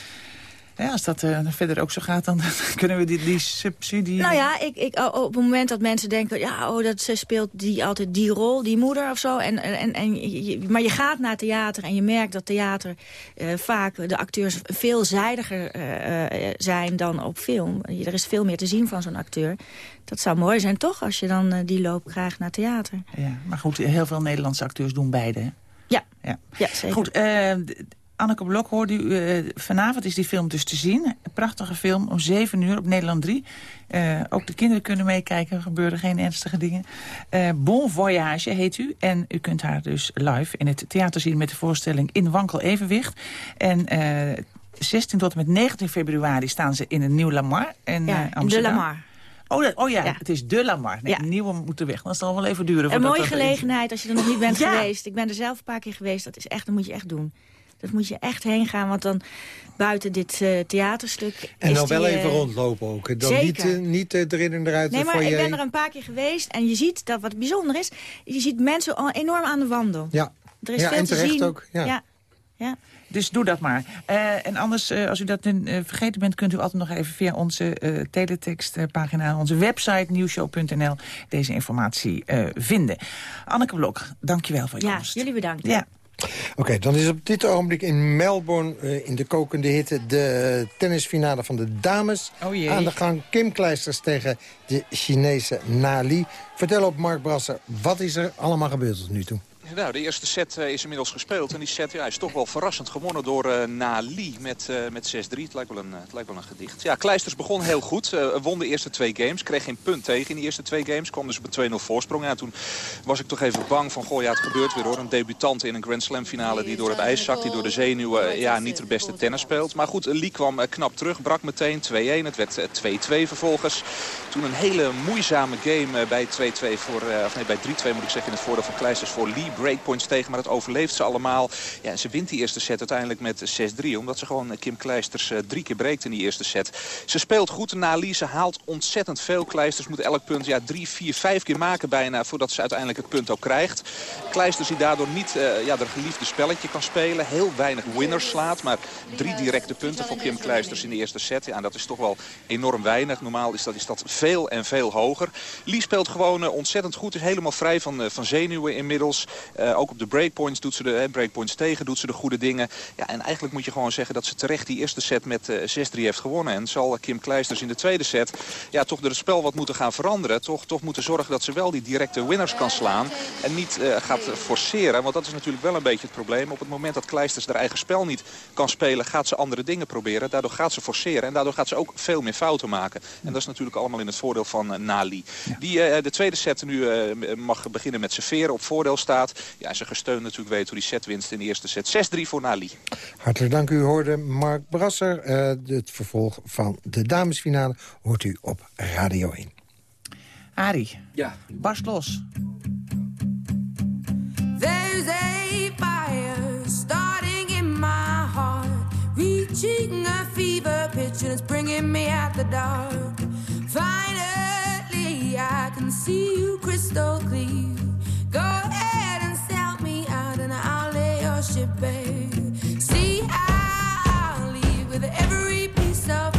I: Ja, als dat uh, verder ook zo gaat, dan *laughs* kunnen we die, die subsidie...
J: Nou ja, ik, ik, op het moment dat mensen denken... ja, oh, dat ze speelt die, altijd die rol, die moeder of zo. En, en, en, je, maar je gaat naar theater en je merkt dat theater... Uh, vaak de acteurs veelzijdiger uh, zijn dan op film. Er is veel meer te zien van zo'n acteur. Dat zou mooi zijn toch, als je dan die loop krijgt naar theater.
I: Ja, maar goed, heel veel Nederlandse acteurs doen beide, hè?
J: Ja,
I: ja.
J: ja zeker.
I: Goed, uh, Anneke Blok hoorde u, uh, vanavond is die film dus te zien. Een prachtige film om 7 uur op Nederland 3. Uh, ook de kinderen kunnen meekijken, er gebeuren geen ernstige dingen. Uh, bon Voyage heet u. En u kunt haar dus live in het theater zien met de voorstelling In Wankel Evenwicht. En 16 tot en met 19 februari staan ze in een Nieuw Lamar. In,
J: ja,
I: Amsterdam.
J: de Lamar.
I: Oh, dat, oh ja, ja, het is de Lamar. Nee, ja. Nieuwe moet er weg. Dat zal wel even duren.
J: Een mooie gelegenheid als je er nog niet bent ja. geweest. Ik ben er zelf een paar keer geweest. Dat is echt, dat moet je echt doen. Dat moet je echt heen gaan, want dan buiten dit uh, theaterstuk...
G: En dan
J: die,
G: wel even uh, rondlopen ook. Dan
J: zeker.
G: niet, uh, niet erin en eruit.
J: Nee, maar ik ben er een paar keer geweest en je ziet dat wat bijzonder is... je ziet mensen al enorm aan de wandel.
G: Ja,
J: er is
G: ja
J: veel
G: en
J: te
G: terecht
J: zien.
G: ook. Ja.
J: ja. ja.
I: Dus doe dat maar. Uh, en anders, uh, als u dat uh, vergeten bent... kunt u altijd nog even via onze teletextpagina... onze website nieuwshow.nl deze informatie vinden. Anneke Blok, dank je wel voor je
J: ja,
I: komst.
J: jullie bedankt.
I: Ja.
G: Oké, dan is op dit ogenblik in Melbourne eh, in de kokende hitte... de tennisfinale van de dames
I: Oh jee.
G: aan de gang. Kim Kleisters tegen de Chinese Nali. Vertel op Mark Brasser, wat is er allemaal gebeurd tot nu toe?
K: Nou, de eerste set eh, is inmiddels gespeeld. En die set ja, is toch wel verrassend gewonnen door eh, Nali met, eh, met 6-3. Het, lijkt wel een, het lijkt wel een gedicht. Ja, Kleisters begon heel goed. won de eerste twee games. Kreeg geen punt tegen in die eerste twee games. Kwam dus op een 2-0 voorsprong. Ja, toen was ik toch even bang van... Goh, ja, het gebeurt weer hoor. Een debutant in een Grand Slam finale die door het ijs zakt. Die door de zenuwen ja, niet de beste tennis speelt. Maar goed, Lee kwam knap terug. Brak meteen 2-1. Het werd eh, 2-2 vervolgens. Toen een hele moeizame game bij 2-2 voor... of nee, bij 3-2 moet ik zeggen in het voordeel van Kleisters voor Lee. Breakpoints tegen, maar dat overleeft ze allemaal. Ja, en ze wint die eerste set uiteindelijk met 6-3. Omdat ze gewoon eh, Kim Kleisters eh, drie keer breekt in die eerste set. Ze speelt goed na Lee. Ze haalt ontzettend veel. Kleisters moet elk punt ja, drie, vier, vijf keer maken bijna... voordat ze uiteindelijk het punt ook krijgt. Kleisters die daardoor niet eh ja, haar geliefde spelletje kan spelen. Heel weinig winners slaat. Maar drie directe punten voor Kim Kleisters in de eerste set. Ja, en dat is toch wel enorm weinig. Normaal is dat, is dat veel en veel hoger. Lee speelt gewoon ontzettend goed. Is helemaal vrij van, van zenuwen inmiddels. Eh, ook op de breakpoints doet ze de eh, breakpoints tegen. Doet ze de goede dingen. Ja, en eigenlijk moet je gewoon zeggen dat ze terecht die eerste set met eh 6-3 heeft gewonnen. En zal Kim Kleisters in de tweede set ja, toch het spel wat moeten gaan veranderen. Toch, toch moeten zorgen dat ze wel die directe winners kan slaan. En niet eh, gaat forceren. Want dat is natuurlijk wel een beetje het probleem. Op het moment dat Kleisters haar eigen spel niet kan spelen... gaat ze andere dingen proberen. Daardoor gaat ze forceren. En daardoor gaat ze ook veel meer fouten maken. En dat is natuurlijk allemaal in het voordeel van eh, Nali. Die eh, de tweede set nu eh, mag beginnen met serveren. Op voordeel staat. Ja, ze gesteund natuurlijk weet hoe die set winst in de eerste set. 6-3 voor Nali.
G: Hartelijk dank. U hoorde Mark Brasser. Eh, het vervolg van de damesfinale hoort u op Radio 1.
I: Arie,
H: Ja,
I: barst los.
L: There's a fire starting in my heart, reaching a fever pitch, and it's bringing me out the dark. Finally, I can see you crystal clear. Go you, babe. See, I leave with every piece of.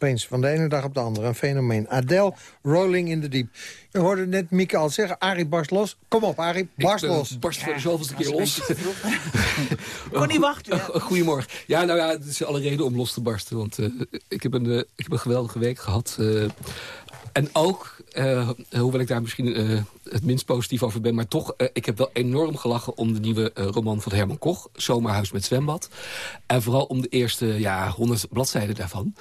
G: Opeens van de ene dag op de andere een fenomeen. Adele, Rolling in the Deep. Je hoorde net Mieke al zeggen, Arie barst los. Kom op, Arie, barst
H: Ik, eh,
G: los.
H: barst voor de zoveelste keer los. *laughs*
I: Kon niet wachten. *laughs*
H: Goedemorgen. Ja, nou ja, het is alle reden om los te barsten. Want eh, ik, heb een, eh, ik heb een geweldige week gehad. eh, en ook, eh, hoewel ik daar misschien eh, het minst positief over ben... maar toch, eh, ik heb wel enorm gelachen om de nieuwe eh, roman van Herman Koch... Zomerhuis met zwembad. En vooral om de eerste ja, 100 bladzijden daarvan.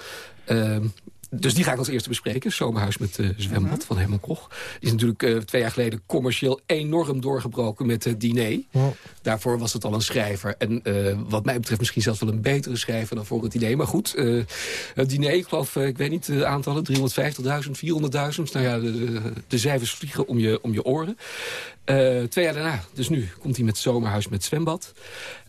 H: Ehm, dus die ga ik als eerste bespreken. Zomerhuis met eh, zwembad van Herman Koch. Die is natuurlijk eh, twee jaar geleden commercieel enorm doorgebroken met het diner. Daarvoor was het al een schrijver. En eh, wat mij betreft misschien zelfs wel een betere schrijver dan voor het diner. Maar goed, eh, het diner, ik geloof, eh, ik weet niet de aantallen. 350.000, 400.000. Nou ja, de, de, cijfers vliegen om je, om je oren. Eh, twee jaar daarna, dus nu, komt hij met Zomerhuis met zwembad.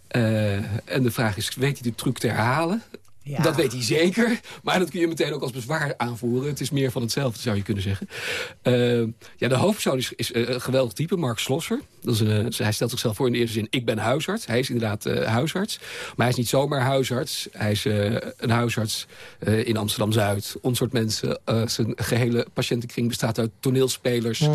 H: Eh, en de vraag is, weet hij de truc te herhalen?
I: Ja.
H: Dat weet hij zeker, maar dat kun je meteen ook als bezwaar aanvoeren. Het is meer van hetzelfde, zou je kunnen zeggen. Eh, ja, de hoofdpersoon is, is eh, een geweldig type, Mark Slosser. Dat is een, eh, hij stelt zichzelf voor in de eerste zin, ik ben huisarts. Hij is inderdaad eh, huisarts, maar hij is niet zomaar huisarts. Hij is een huisarts in Amsterdam-Zuid. Ons soort mensen, zijn gehele patiëntenkring bestaat uit toneelspelers...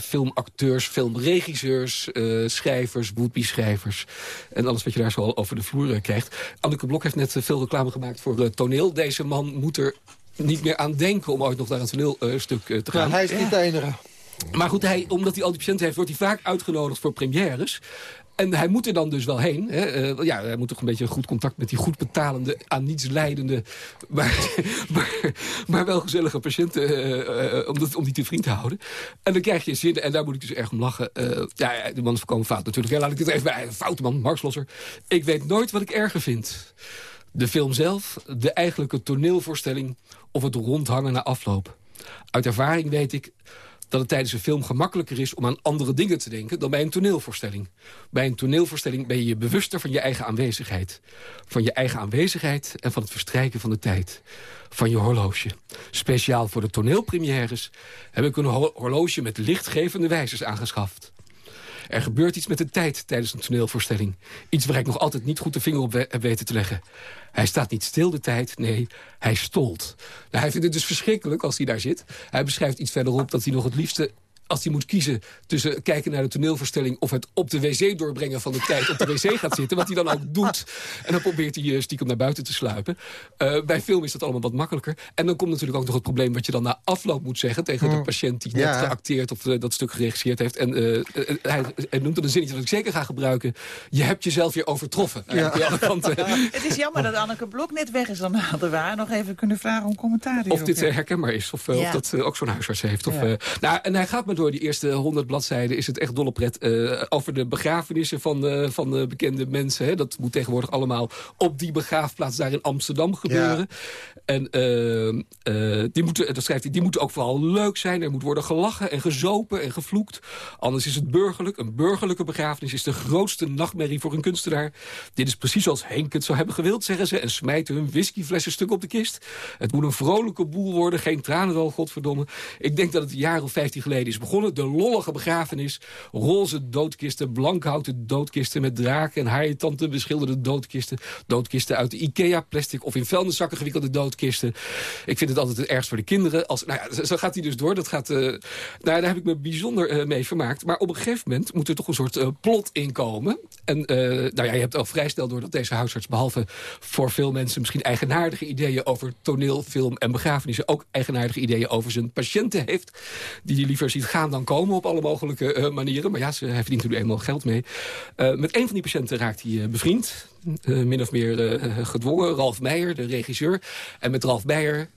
H: filmacteurs, filmregisseurs, schrijvers, would-be-schrijvers... en alles wat je daar zo al over de vloer krijgt. Anneke Blok heeft net veel reclame gemaakt voor eh, toneel. Deze man moet er niet meer aan denken om ooit nog naar een toneelstuk eh, te
G: Ja,
H: gaan.
G: hij is niet de enige.
H: Maar goed, hij, omdat hij al die patiënten heeft, wordt hij vaak uitgenodigd voor premières. En hij moet er dan dus wel heen. Hè. Eh, ja, hij moet toch een beetje goed contact met die goed betalende, aan niets leidende, *laughs* maar, maar, maar wel gezellige patiënten, om, dat, om die te vriend te houden. En dan krijg je zin, en daar moet ik dus erg om lachen. Ja, ja, de man is voorkomen fout natuurlijk. Ja, laat ik het even bij. Foute man, Mark Slosser. Ik weet nooit wat ik erger vind. De film zelf, de eigenlijke toneelvoorstelling of het rondhangen na afloop. Uit ervaring weet ik dat het tijdens een film gemakkelijker is om aan andere dingen te denken dan bij een toneelvoorstelling. Bij een toneelvoorstelling ben je bewuster van je eigen aanwezigheid. Van je eigen aanwezigheid en van het verstrijken van de tijd. Van je horloge. Speciaal voor de toneelpremières heb ik een ho- horloge met lichtgevende wijzers aangeschaft. Er gebeurt iets met de tijd tijdens een toneelvoorstelling. Iets waar ik nog altijd niet goed de vinger op heb weten te leggen. Hij staat niet stil de tijd, nee, hij stolt. Nou, hij vindt het dus verschrikkelijk als hij daar zit. Hij beschrijft iets verderop dat hij nog het liefste als hij moet kiezen tussen kijken naar de toneelvoorstelling... of het op de wc doorbrengen van de tijd op de wc gaat zitten... wat hij dan ook doet. En dan probeert hij eh, stiekem naar buiten te sluipen. Eh, bij film is dat allemaal wat makkelijker. En dan komt natuurlijk ook nog het probleem... wat je dan na afloop moet zeggen tegen de patiënt... die net
G: Ja.
H: geacteerd of eh, dat stuk geregisseerd heeft. En hij, hij noemt het een zinnetje dat ik zeker ga gebruiken. Je hebt jezelf weer overtroffen. Eigenlijk, aan alle kanten.
I: Het is jammer dat Anneke Blok net weg is. Dan hadden we haar nog even kunnen vragen om commentaar
H: Of dit herkenbaar is, of,
I: Ja.
H: of dat ook zo'n huisarts heeft. Of,
I: Ja.
H: eh, nou, en hij gaat maar door die eerste honderd bladzijden. Is het echt dolle pret eh, over de begrafenissen van, eh, van eh, bekende mensen. Hè. Dat moet tegenwoordig allemaal op die begraafplaats daar in Amsterdam gebeuren. En die, moeten, dat schrijft hij, die moeten ook vooral leuk zijn. Er moet worden gelachen en gezopen en gevloekt. Anders is het burgerlijk. Een burgerlijke begrafenis is de grootste nachtmerrie voor een kunstenaar. Dit is precies zoals Henk het zou hebben gewild, zeggen ze. En smijten hun whiskyflessen stuk op de kist. Het moet een vrolijke boel worden. Geen tranenrol, godverdomme. Ik denk dat het een jaar of vijftien geleden is begonnen. De lollige begrafenis. Roze doodkisten, blankhouten doodkisten... met draken en haaientanten beschilderde doodkisten. Doodkisten uit de Ikea-plastic of in vuilniszakken gewikkelde doodkisten. Ik vind het altijd het ergst voor de kinderen. Als, nou ja, zo- gaat hij dus door. Dat gaat, eh, nou, daar heb ik me bijzonder eh, mee vermaakt. Maar op een gegeven moment moet er toch een soort eh, plot inkomen. En eh, nou ja, je hebt al vrij snel door dat deze huisarts... behalve voor veel mensen misschien eigenaardige ideeën... over toneel, film en begrafenissen... ook eigenaardige ideeën over zijn patiënten heeft... die hij liever ziet gaan dan komen op alle mogelijke eh, manieren. Maar ja, ze, hij verdient er nu eenmaal geld mee. Eh, met een van die patiënten raakt hij eh, bevriend. Min of meer gedwongen. Ralf Meijer, de regisseur. En met Ralf Meijer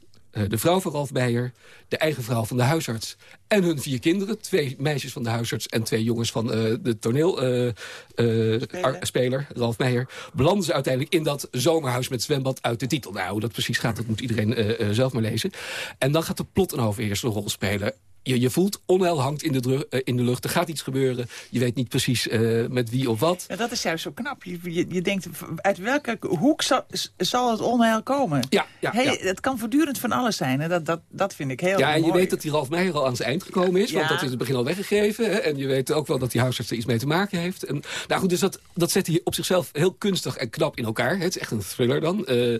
H: de vrouw van Ralf Meijer, de eigen vrouw van de huisarts... en hun vier kinderen, twee meisjes van de huisarts... en twee jongens van de toneelspeler, Ralf Meijer... belanden ze uiteindelijk in dat zomerhuis met zwembad uit de titel. Nou, hoe dat precies gaat, dat moet iedereen zelf maar lezen. En dan gaat de plot een overheersende rol spelen. Je, je voelt, onheil hangt in de, eh, in de lucht. Er gaat iets gebeuren. Je weet niet precies eh, met wie of wat.
I: Ja, dat is juist zo knap. Je, je, je denkt, uit welke hoek zal, zal het onheil komen?
H: Ja, ja,
I: Hey,
H: ja.
I: Het kan voortdurend van alles zijn. Dat, dat, dat vind ik heel
H: Ja, en je weet dat die Ralf Meijer al aan zijn eind gekomen is. Want dat is in het begin al weggegeven. Hè? En je weet ook wel dat die huisarts er iets mee te maken heeft. En, nou goed, dus dat, dat zet hij op zichzelf heel kunstig en knap in elkaar. Het is echt een thriller dan. Eh,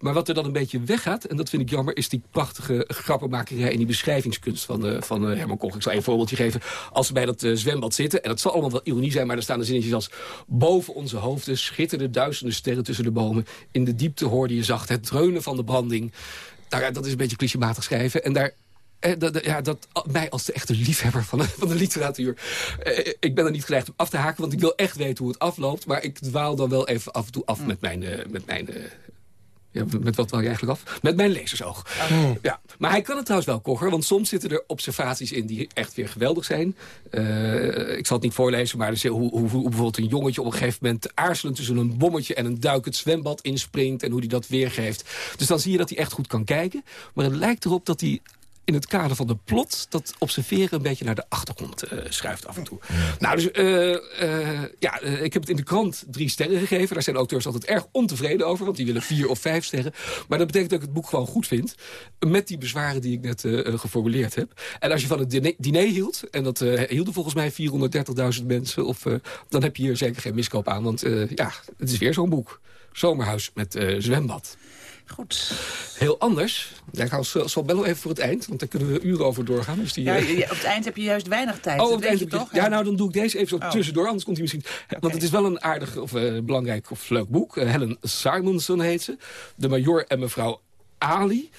H: maar wat er dan een beetje weggaat, en dat vind ik jammer... is die prachtige grappenmakerij en die beschrijvingskunst van, eh, van eh, Herman Koch. Ik zal een voorbeeldje geven. Als ze bij dat eh, zwembad zitten, en dat zal allemaal wel ironie zijn... maar er staan er zinnetjes als... boven onze hoofden schitterden duizenden sterren tussen de bomen. In de diepte hoorde je zacht het dreunen van de branding. Nou ja, dat is een beetje clichématig schrijven. En daar eh, ja, dat ah, mij als de echte liefhebber van de, van de literatuur... eh, ik ben er niet geneigd om af te haken, want ik wil echt weten hoe het afloopt. Maar ik dwaal dan wel even af en toe af met mijn... eh, met mijn eh, ja, met wat wil je eigenlijk af? Met mijn lezersoog. Ja. Maar hij kan het trouwens wel, Kocher. Want soms zitten er observaties in die echt weer geweldig zijn. Eh, ik zal het niet voorlezen, maar hoe, hoe, hoe bijvoorbeeld een jongetje op een gegeven moment... aarzelend tussen een bommetje en een duik het zwembad inspringt... en hoe hij dat weergeeft. Dus dan zie je dat hij echt goed kan kijken. Maar het lijkt erop dat hij in het kader van de plot... dat observeren een beetje naar de achtergrond eh, schuift af en toe. Nou, dus eh, eh, ja, ik heb het in de krant drie sterren gegeven. Daar zijn auteurs altijd erg ontevreden over... want die willen vier of vijf sterren. Maar dat betekent dat ik het boek gewoon goed vind... met die bezwaren die ik net geformuleerd heb. En als je van het diner, diner hield... en dat hielden volgens mij 430.000 mensen... Of, dan heb je hier zeker geen miskoop aan. Want ja, het is weer zo'n boek. Zomerhuis met zwembad.
I: Goed.
H: Heel anders. Ja, ik hou Sal- Salbello even voor het eind, want daar kunnen we uren over doorgaan. Dus die,
I: Ja,
H: eh,
I: op het eind heb je juist weinig tijd.
H: Oh, op het eind
I: je
H: heb je-
I: toch?
H: Ja, nou, dan doe ik deze even zo
I: Oh.
H: tussendoor. Anders komt hij misschien... Want het is wel een aardig of eh, belangrijk of leuk boek. Eh, Helen Simonson heet ze. De Major en mevrouw Ali.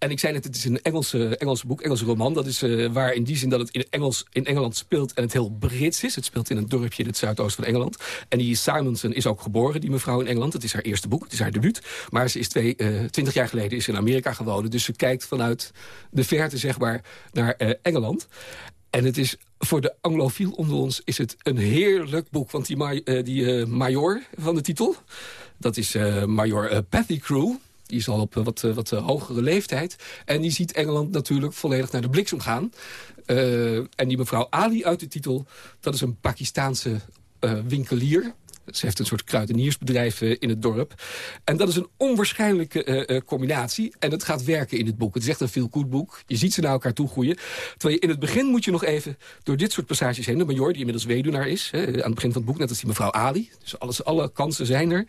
H: En ik zei net, het is een Engelse, Engelse boek, Engelse roman. Dat is eh, waar in die zin dat het in, Engels, in Engeland speelt en het heel Brits is. Het speelt in een dorpje in het zuidoosten van Engeland. En die Simonson is ook geboren, die mevrouw in Engeland. Het is haar eerste boek, het is haar debuut. Maar ze is twee, eh, twintig jaar geleden is in Amerika gewoond. Dus ze kijkt vanuit de verte, zeg maar, naar eh, Engeland. En het is voor de anglofiel onder ons is het een heerlijk boek. Want die, die major van de titel, dat is major eh, Pettigrew. Die is al op eh, wat, eh, wat eh, hogere leeftijd. En die ziet Engeland natuurlijk volledig naar de bliksem gaan. En die mevrouw Ali uit de titel, dat is een Pakistaanse winkelier. Ze heeft een soort kruideniersbedrijf in het dorp. En dat is een onwaarschijnlijke combinatie. En het gaat werken in dit boek. Het is echt een feel-good boek. Je ziet ze naar elkaar toe groeien. Terwijl je in het begin moet je nog even door dit soort passages heen. De major, die inmiddels weduwnaar is. Hè, aan het begin van het boek, net als die mevrouw Ali. Dus alles, alle kansen zijn er.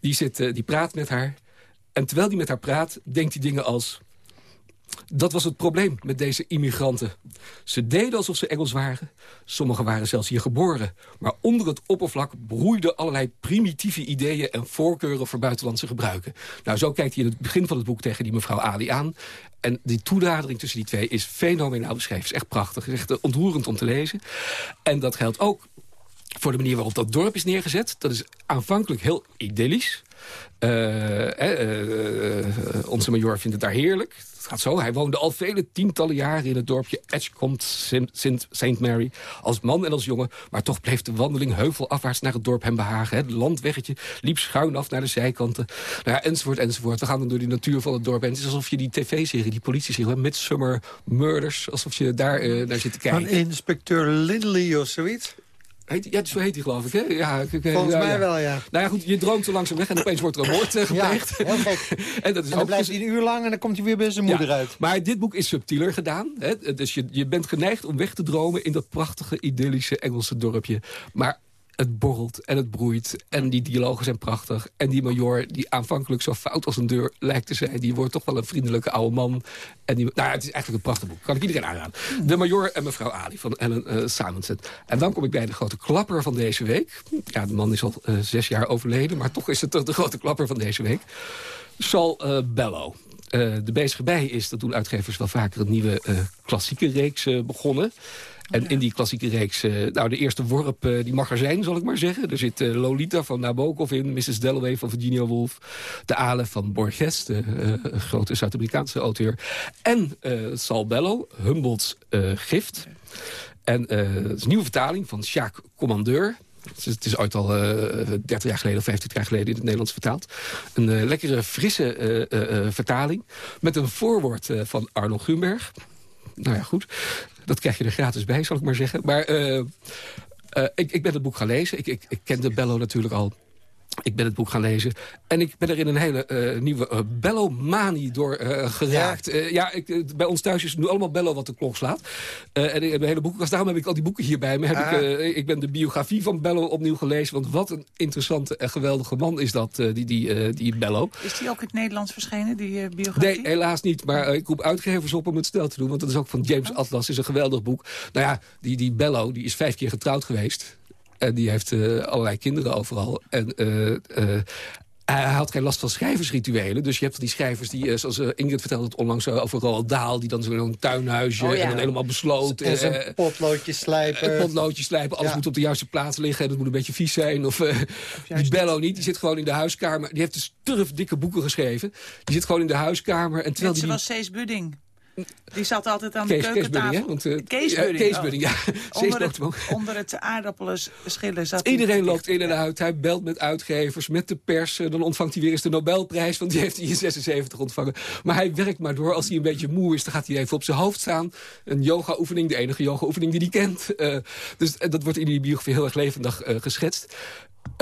H: Die, zit, eh, die praat met haar. En terwijl die met haar praat, denkt hij dingen als... Dat was het probleem met deze immigranten. Ze deden alsof ze Engels waren. Sommigen waren zelfs hier geboren. Maar onder het oppervlak broeiden allerlei primitieve ideeën... en voorkeuren voor buitenlandse gebruiken. Nou, zo kijkt hij in het begin van het boek tegen die mevrouw Ali aan. En die toenadering tussen die twee is fenomenaal beschreven. is echt prachtig. Het is echt eh, ontroerend om te lezen. En dat geldt ook voor de manier waarop dat dorp is neergezet. Dat is aanvankelijk heel idyllisch. Eh, eh, eh, onze major vindt het daar heerlijk. Het gaat zo. Hij woonde al vele tientallen jaren in het dorpje Edgecombe St. Mary. Als man en als jongen. Maar toch bleef de wandeling heuvelafwaarts naar het dorp hem behagen. Het landweggetje liep schuin af naar de zijkanten. Nou ja, enzovoort, enzovoort. We gaan dan door die natuur van het dorp. En het is alsof je die tv-serie, die politie-serie... Midsummer Murders, alsof je daar eh, naar zit te kijken.
G: Van inspecteur Lindley of zoiets?
H: Heet, ja, zo heet hij geloof ik, hè? Ja,
G: Volgens mij
H: ja.
G: wel, ja.
H: Nou ja, goed, je droomt zo langzaam weg en opeens wordt er een *laughs* moord eh,
G: Ja,
H: gepleegd.
G: heel gek. *laughs*
H: en dat is
G: En dan
H: ook
G: blijft hij een uur lang en dan komt hij weer bij zijn moeder uit.
H: Maar dit boek is subtieler gedaan. Hè? Dus je, je bent geneigd om weg te dromen in dat prachtige, idyllische Engelse dorpje. Maar het borrelt en het broeit en die dialogen zijn prachtig. En die major, die aanvankelijk zo fout als een deur lijkt te zijn... die wordt toch wel een vriendelijke oude man. En die, nou het is eigenlijk een prachtig boek. Kan ik iedereen aanraden. De major en mevrouw Ali van Ellen Simonson. En dan kom ik bij de grote klapper van deze week. Ja, de man is al eh, zes jaar overleden... maar toch is het toch de grote klapper van deze week. Sal eh, Bello. De bezige bij is, dat doen uitgevers wel vaker... een nieuwe klassieke reeks begonnen. En in die klassieke reeks, eh, nou de eerste worp, eh, die mag er zijn, zal ik maar zeggen. Er zit eh, Lolita van Nabokov in, Mrs. Dalloway van Virginia Woolf... de Aleph van Borges, de grote Zuid-Amerikaanse auteur... en Sal Bello, Humboldt's Gift. En het is een nieuwe vertaling van Sjaak Commandeur... Het is, ooit al eh 30 jaar geleden of 50 jaar geleden in het Nederlands vertaald. Een lekkere, frisse vertaling. Met een voorwoord van Arnold Grunberg. nou ja, goed. Dat krijg je er gratis bij, zal ik maar zeggen. Maar eh, eh, ik, ik ben het boek gaan lezen. Ik, ik, ik kende Bello natuurlijk al ik ben het boek gaan lezen. En ik ben er in een hele eh, nieuwe uh, Bello-manie door eh, geraakt. Ja, ja ik, bij ons thuis is nu allemaal Bello wat de klok slaat. en ik heb een hele boekenkast. Daarom heb ik al die boeken hier bij me. Heb ah. ik, ik ben de biografie van Bello opnieuw gelezen. Want wat een interessante en geweldige man is dat, die, die, die Bello.
I: Is die ook in het Nederlands verschenen, die biografie?
H: Nee, helaas niet. Maar ik roep uitgevers op om het snel te doen. Want dat is ook van James oh. Atlas. is een geweldig boek. Nou ja, die, die Bello die is vijf keer getrouwd geweest. En die heeft uh, allerlei kinderen overal. En uh, hij had geen last van schrijversrituelen. Dus je hebt die schrijvers die, zoals Ingrid vertelde het onlangs over Roald Daal... die dan zo'n tuinhuisje
G: oh,
H: en dan helemaal besloten.
G: En zo'n potloodje slijpen.
H: potloodje slijpen, alles moet op de juiste plaats liggen... en het moet een beetje vies zijn. Of, die Bello niet, die zit gewoon in de huiskamer. Die heeft dus turf dikke boeken geschreven. Die zit gewoon in de huiskamer. En terwijl
I: Net
H: die...
I: zoals Cees Budding. Die zat altijd aan de keukentafel.
H: Kees Budding, ja. *laughs*
I: Onder het, onder het aardappelen schillen zat
H: Iedereen loopt in en uit. Hij belt met uitgevers, met de pers. Dan ontvangt hij weer eens de Nobelprijs, want die heeft hij in 76 ontvangen. Maar hij werkt maar door. Als hij een beetje moe is, dan gaat hij even op zijn hoofd staan. Een yoga-oefening, de enige yoga-oefening die hij kent. Uh, dus dat wordt in die biografie heel erg levendig uh, geschetst.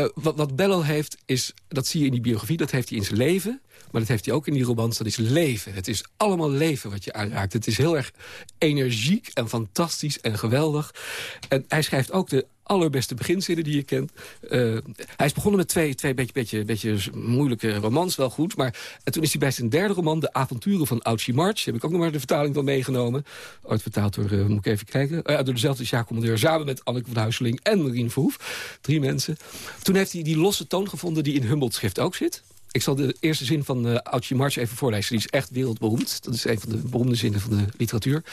H: Uh, wat, wat Bello heeft, is, dat zie je in die biografie, dat heeft hij in zijn leven. Maar dat heeft hij ook in die romans, dat is leven. Het is allemaal leven wat je aanraakt. Het is heel erg energiek en fantastisch en geweldig. En hij schrijft ook de allerbeste beginzinnen die je kent. Uh, hij is begonnen met twee, twee beetje, beetje, beetje moeilijke romans, wel goed. Maar en toen is hij bij zijn derde roman, De Avonturen van Ouchie March... heb ik ook nog maar de vertaling van meegenomen. Ooit vertaald door, uh, moet ik even kijken... Uh, door dezelfde Sjaak-commandeur, samen met Anneke van Huiseling en Rien Verhoef. Drie mensen. Toen heeft hij die losse toon gevonden die in Humboldt schrift ook zit. Ik zal de eerste zin van uh, Ouchie March even voorlezen. Die is echt wereldberoemd. Dat is een van de beroemde zinnen van de literatuur.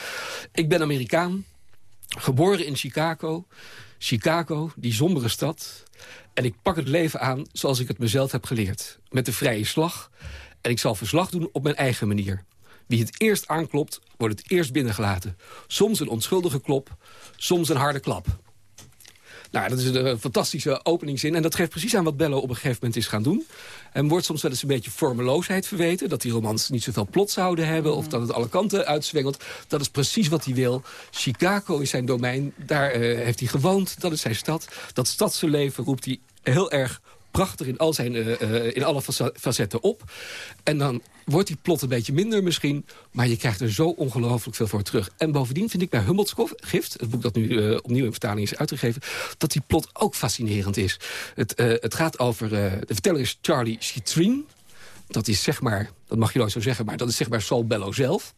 H: Ik ben Amerikaan, geboren in Chicago. Chicago, die sombere stad. En ik pak het leven aan zoals ik het mezelf heb geleerd. Met de vrije slag. En ik zal verslag doen op mijn eigen manier. Wie het eerst aanklopt, wordt het eerst binnengelaten. Soms een onschuldige klop, soms een harde klap. Nou, dat is een fantastische openingszin. En dat geeft precies aan wat Bello op een gegeven moment is gaan doen. En wordt soms wel eens een beetje formeloosheid verweten. Dat die romans niet zoveel plot zouden hebben. Of dat het alle kanten uitzwengelt. Dat is precies wat hij wil. Chicago is zijn domein. Daar uh, heeft hij gewoond. Dat is zijn stad. Dat stadse leven roept hij heel erg prachtig in, al zijn, uh, uh, in alle facetten op. En dan wordt die plot een beetje minder misschien... maar je krijgt er zo ongelooflijk veel voor terug. En bovendien vind ik bij Humboldt's Gift... het boek dat nu uh, opnieuw in vertaling is uitgegeven... dat die plot ook fascinerend is. Het, het gaat over... de verteller is Charlie Citrine. Dat is zeg maar, dat mag je nooit zo zeggen... maar dat is zeg maar Saul Bello zelf.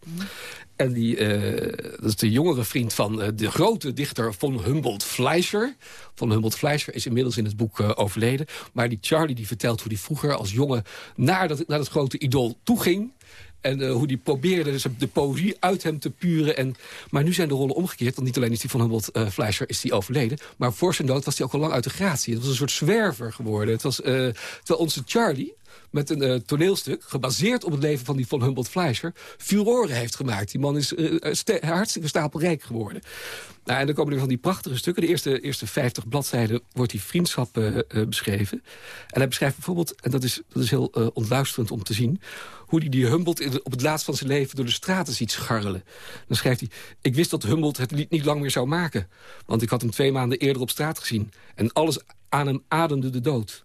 H: En die, uh, dat is de jongere vriend van uh, de grote dichter von Humboldt Fleischer. Von Humboldt Fleischer is inmiddels in het boek uh, overleden. Maar die Charlie die vertelt hoe hij vroeger als jongen naar dat, naar dat grote idool toeging. En uh, hoe die probeerde dus de poëzie uit hem te puren. En, maar nu zijn de rollen omgekeerd. Want niet alleen is die van Humboldt uh, Fleischer is die overleden. Maar voor zijn dood was hij ook al lang uit de gratie. Het was een soort zwerver geworden. Het was, uh, terwijl onze Charlie met een uh, toneelstuk... gebaseerd op het leven van die von Humboldt Fleischer... furoren heeft gemaakt. Die man is uh, hartstikke stapelrijk geworden. Nou, en dan komen er van die prachtige stukken. De eerste, eerste 50 bladzijden wordt die vriendschap beschreven. En hij beschrijft bijvoorbeeld, en dat is, dat is heel ontluisterend om te zien... hoe hij die Humboldt op het laatst van zijn leven door de straten ziet scharrelen. Dan schrijft hij, ik wist dat Humboldt het lied niet lang meer zou maken. Want ik had hem twee maanden eerder op straat gezien. En alles aan hem ademde de dood.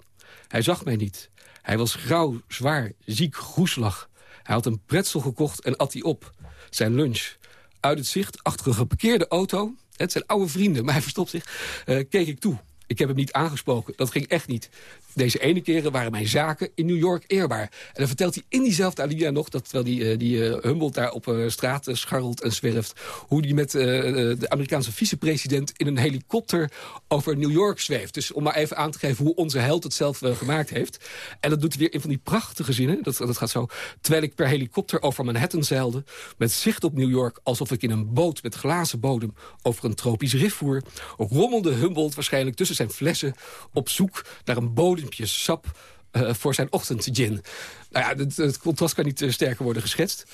H: Hij zag mij niet. Hij was grauw, zwaar, ziek, groeselig. Hij had een pretzel gekocht en at die op. Zijn lunch. Uit het zicht, achter een geparkeerde auto... het zijn oude vrienden, maar hij verstopt zich... Uh, keek ik toe. Ik heb hem niet aangesproken. Dat ging echt niet. Deze ene keren waren mijn zaken in New York eerbaar. En dan vertelt hij in diezelfde alinea nog... dat terwijl die, uh, die uh, Humboldt daar op uh, straat scharrelt en zwerft... hoe hij met de Amerikaanse vicepresident in een helikopter over New York zweeft. Dus om maar even aan te geven hoe onze held het zelf gemaakt heeft. En dat doet hij weer in van die prachtige zinnen. Dat, dat gaat zo. Terwijl ik per helikopter over Manhattan zeilde... met zicht op New York alsof ik in een boot met glazen bodem... over een tropisch rif voer... rommelde Humboldt waarschijnlijk tussen zijn flessen... op zoek naar een bodem sap uh, voor zijn ochtendgin. Nou ja, het, het, contrast kan niet uh, sterker worden geschetst.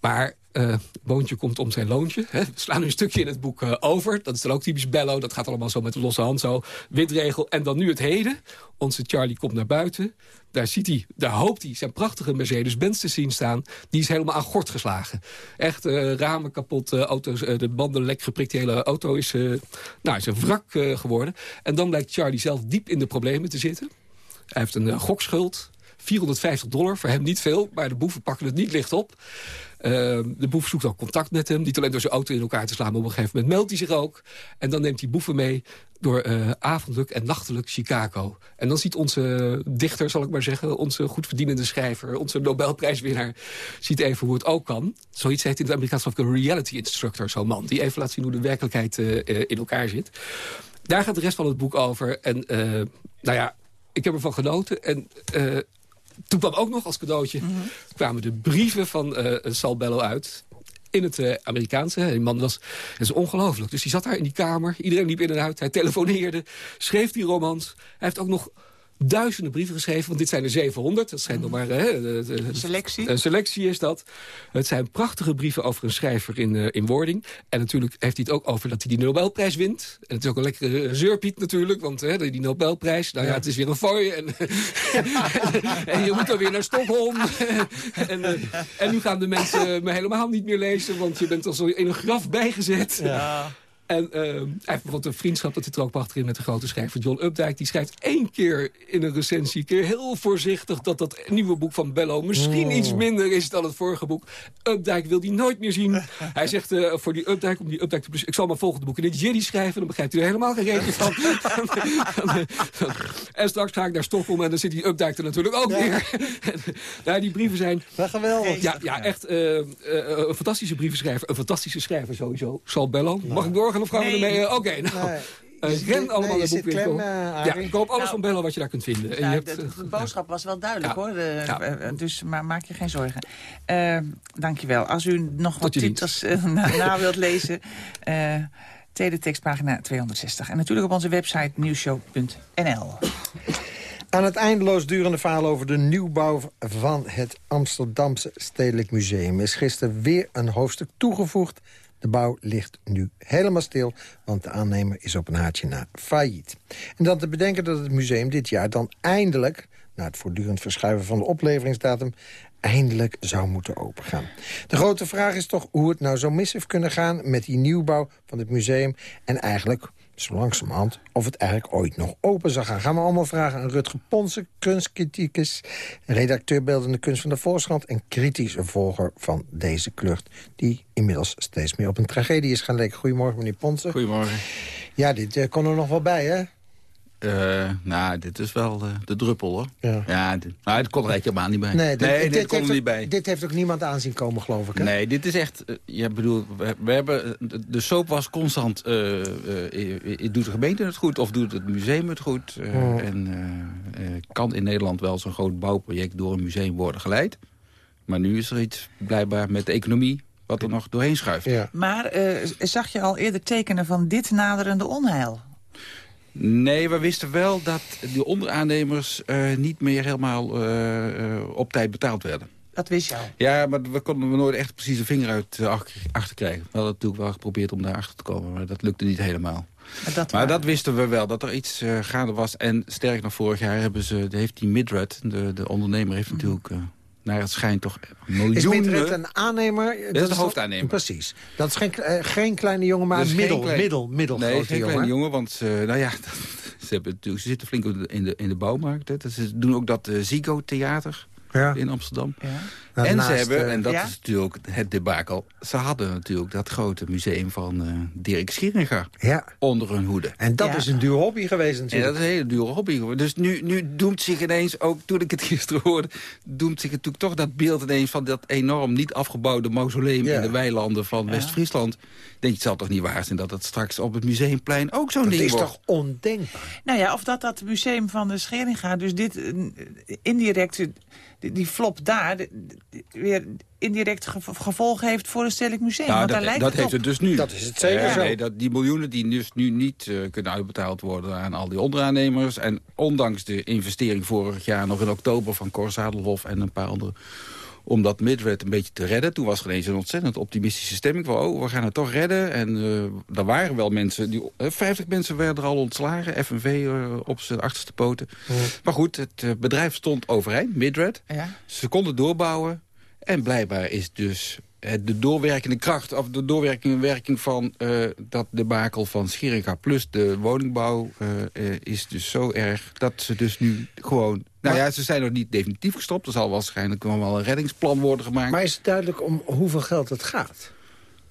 H: Maar Eh, Boontje komt om zijn loontje. Hè. We slaan nu een stukje in het boek eh, over. Dat is dan ook typisch Bello. Dat gaat allemaal zo met de losse hand zo. Windregel. En dan nu het heden. Onze Charlie komt naar buiten. Daar ziet hij, daar hoopt hij zijn prachtige Mercedes-Benz te zien staan. Die is helemaal aan gort geslagen. Echt eh, ramen kapot, auto's, de banden lek geprikt. De hele auto is, nou, is een wrak geworden. En dan blijkt Charlie zelf diep in de problemen te zitten. Hij heeft een gokschuld. 450 dollar, voor hem niet veel, maar de boeven pakken het niet licht op. Uh, de boef zoekt ook contact met hem. Niet alleen door zijn auto in elkaar te slaan, maar op een gegeven moment meldt hij zich ook. En dan neemt hij boeven mee door uh, avondelijk en nachtelijk Chicago. En dan ziet onze dichter, zal ik maar zeggen... onze goedverdienende schrijver, onze Nobelprijswinnaar... ziet even hoe het ook kan. Zoiets heet in het Amerikaans een reality instructor, zo'n man. Die even laat zien hoe de werkelijkheid uh, in elkaar zit. Daar gaat de rest van het boek over. En nou ja, ik heb ervan genoten. En toen kwam ook nog als cadeautje... Mm -hmm. kwamen de brieven van uh, Sal Bello uit in het uh, Amerikaanse. Die man was, dat is ongelooflijk. Dus die zat daar in die kamer. Iedereen liep in en uit. Hij telefoneerde, schreef die romans. Hij heeft ook nog duizenden brieven geschreven. Want dit zijn er 700. Dat schijnt nog maar... Hè, de, de,
I: selectie.
H: Een selectie is dat. Het zijn prachtige brieven over een schrijver in, uh, in wording. En natuurlijk heeft hij het ook over dat hij die Nobelprijs wint. En het is ook een lekkere zeurpiet natuurlijk. Want hè, die Nobelprijs, nou ja, ja het is weer een fooi. En, *laughs* en je moet dan weer naar Stockholm. *laughs* en, uh, en nu gaan de mensen me helemaal niet meer lezen. Want je bent al zo in een graf bijgezet.
I: Ja.
H: En uh, hij heeft bijvoorbeeld een vriendschap, dat zit er ook achterin met de grote schrijver John Updike. Die schrijft één keer in een recensie, keer heel voorzichtig... dat dat nieuwe boek van Bello misschien oh. iets minder is dan het vorige boek. Updike wil die nooit meer zien. *laughs* hij zegt uh, voor die Updike, om die Updike te... Ik zal mijn volgende boek in het Jiddisch schrijven, dan begrijpt u er helemaal geen reetje van. *laughs* en straks ga ik naar Stockholm en dan zit die Updike er natuurlijk ook ja. weer. *laughs* nou, die brieven zijn...
G: Wel geweldig.
H: Ja, ja echt uh, een fantastische brievenschrijver. Een fantastische schrijver sowieso. Sal Bello. Mag ik doorgaan? Of gaan we ermee? Oké, okay, nou. Nee. Uh, ren allemaal
G: nee,
H: naar boekwinkel.
G: Klem, uh,
H: ja, koop alles nou, van Bello wat je daar kunt vinden. En
I: nou,
H: je hebt,
I: de, de, boodschap was wel duidelijk
H: ja.
I: hoor. De,
H: ja.
I: Dus maar maak je geen zorgen. Uh, dankjewel. Als u nog wat titels *laughs* na, na, wilt lezen... teletext pagina 260. En natuurlijk op onze website nieuwshow.nl.
G: Aan het eindeloos durende verhaal over de nieuwbouw van het Amsterdamse Stedelijk Museum... is gisteren weer een hoofdstuk toegevoegd de bouw ligt nu helemaal stil, want de aannemer is op een haartje na failliet. En dan te bedenken dat het museum dit jaar dan eindelijk... na het voortdurend verschuiven van de opleveringsdatum... eindelijk zou moeten opengaan. De grote vraag is toch hoe het nou zo mis heeft kunnen gaan... met die nieuwbouw van het museum en eigenlijk zo langzamerhand of het eigenlijk ooit nog open zou gaan. Gaan we allemaal vragen aan Rutger Ponsen, kunstcriticus... redacteur beeldende kunst van de Volkskrant... en kritische volger van deze klucht... die inmiddels steeds meer op een tragedie is gaan lijken. Goedemorgen, meneer Ponsen.
M: Goedemorgen.
G: Ja, dit uh, kon er nog wel bij, hè?
M: Uh, nou, dit is wel uh, de druppel, hoor.
G: Ja,
M: ja dit, nou, het kon er echt helemaal niet bij.
G: Nee, dit,
M: nee,
G: dit,
M: dit kon er niet bij.
G: Dit heeft ook niemand aanzien komen, geloof ik, hè?
M: Nee, dit is echt... Uh, ja, bedoel, we, we, hebben... De soap was constant... doet de gemeente het goed of doet het museum het goed? En kan in Nederland wel zo'n groot bouwproject door een museum worden geleid? Maar nu is er iets blijkbaar met de economie wat er nog doorheen schuift.
G: Ja.
I: Maar zag je al eerder tekenen van dit naderende onheil?
M: Nee, we wisten wel dat de onderaannemers uh, niet meer helemaal uh, uh, op tijd betaald werden.
I: Dat wist je al?
M: Ja, maar we konden nooit echt precies een vinger uit achter krijgen. We hadden natuurlijk wel geprobeerd om daar achter te komen, maar dat lukte niet helemaal.
I: Maar dat,
M: maar dat wisten we wel, dat er iets gaande was. En sterk nog vorig jaar hebben ze, heeft die Midred, de, de ondernemer, heeft mm -hmm. natuurlijk naar het schijnt toch miljoenen...
G: Is Midred een aannemer?
M: Dat, dat is de hoofdaannemer.
G: Precies. Dat is geen, uh, geen kleine jongen, maar een middel, klein... middel, middel
M: Nee, geen
G: jongen.
M: kleine jongen, want uh, nou ja, *laughs* ze, hebben, ze zitten flink in de, in de bouwmarkt. Hè. Ze doen ook dat uh, Zigo Theater ja. in Amsterdam.
I: Ja.
M: En
G: Daarnaast,
M: ze hebben, en dat
I: ja?
M: is natuurlijk het debakel... ze hadden natuurlijk dat grote museum van uh, Dirk Scheringa
G: ja.
M: onder hun hoede.
G: En dat
I: Ja.
G: is een duur hobby geweest
M: En
G: natuurlijk.
M: dat is een hele dure hobby. Dus nu, nu doemt zich ineens, ook toen ik het *laughs* gisteren hoorde... doemt zich natuurlijk toch dat beeld ineens van dat enorm niet afgebouwde mausoleum...
G: Ja.
M: in de weilanden van
I: Ja.
M: West-Friesland. Denk je, het zal toch niet waar zijn dat het straks op het museumplein ook zo'n
G: Dat
M: ding
G: is
M: wordt?
G: toch ondenkbaar?
I: Nou ja, of dat dat museum van de Scheringa dus dit eh, indirect, eh, die, flop daar, weer indirect gev- gevolgen heeft voor een stedelijk museum.
M: Nou,
I: Want daar
M: dat
I: lijkt
M: dat
I: het
M: heeft
I: op.
M: het dus nu.
G: Dat is het zeker
M: Eh,
G: zo.
M: Nee, dat die miljoenen die dus nu niet eh, kunnen uitbetaald worden aan al die onderaannemers. En ondanks de investering vorig jaar nog in oktober van Cor Zadelhof en een paar andere om dat Midred een beetje te redden. Toen was er ineens een ontzettend optimistische stemming van... oh, we gaan het toch redden. En uh, er waren wel mensen, die, uh, 50 mensen werden er al ontslagen. FNV uh, op zijn achterste poten. Ja. Maar goed, het bedrijf stond overeind, Midred.
I: Ja.
M: Ze konden doorbouwen. En blijkbaar is dus de doorwerkende kracht... of de doorwerkende werking van dat debakel van Scheringa... plus de woningbouw is dus zo erg dat ze dus nu gewoon... Nou ja, ze zijn nog niet definitief gestopt. Er zal waarschijnlijk wel een reddingsplan worden gemaakt.
G: Maar is het duidelijk om hoeveel geld het gaat?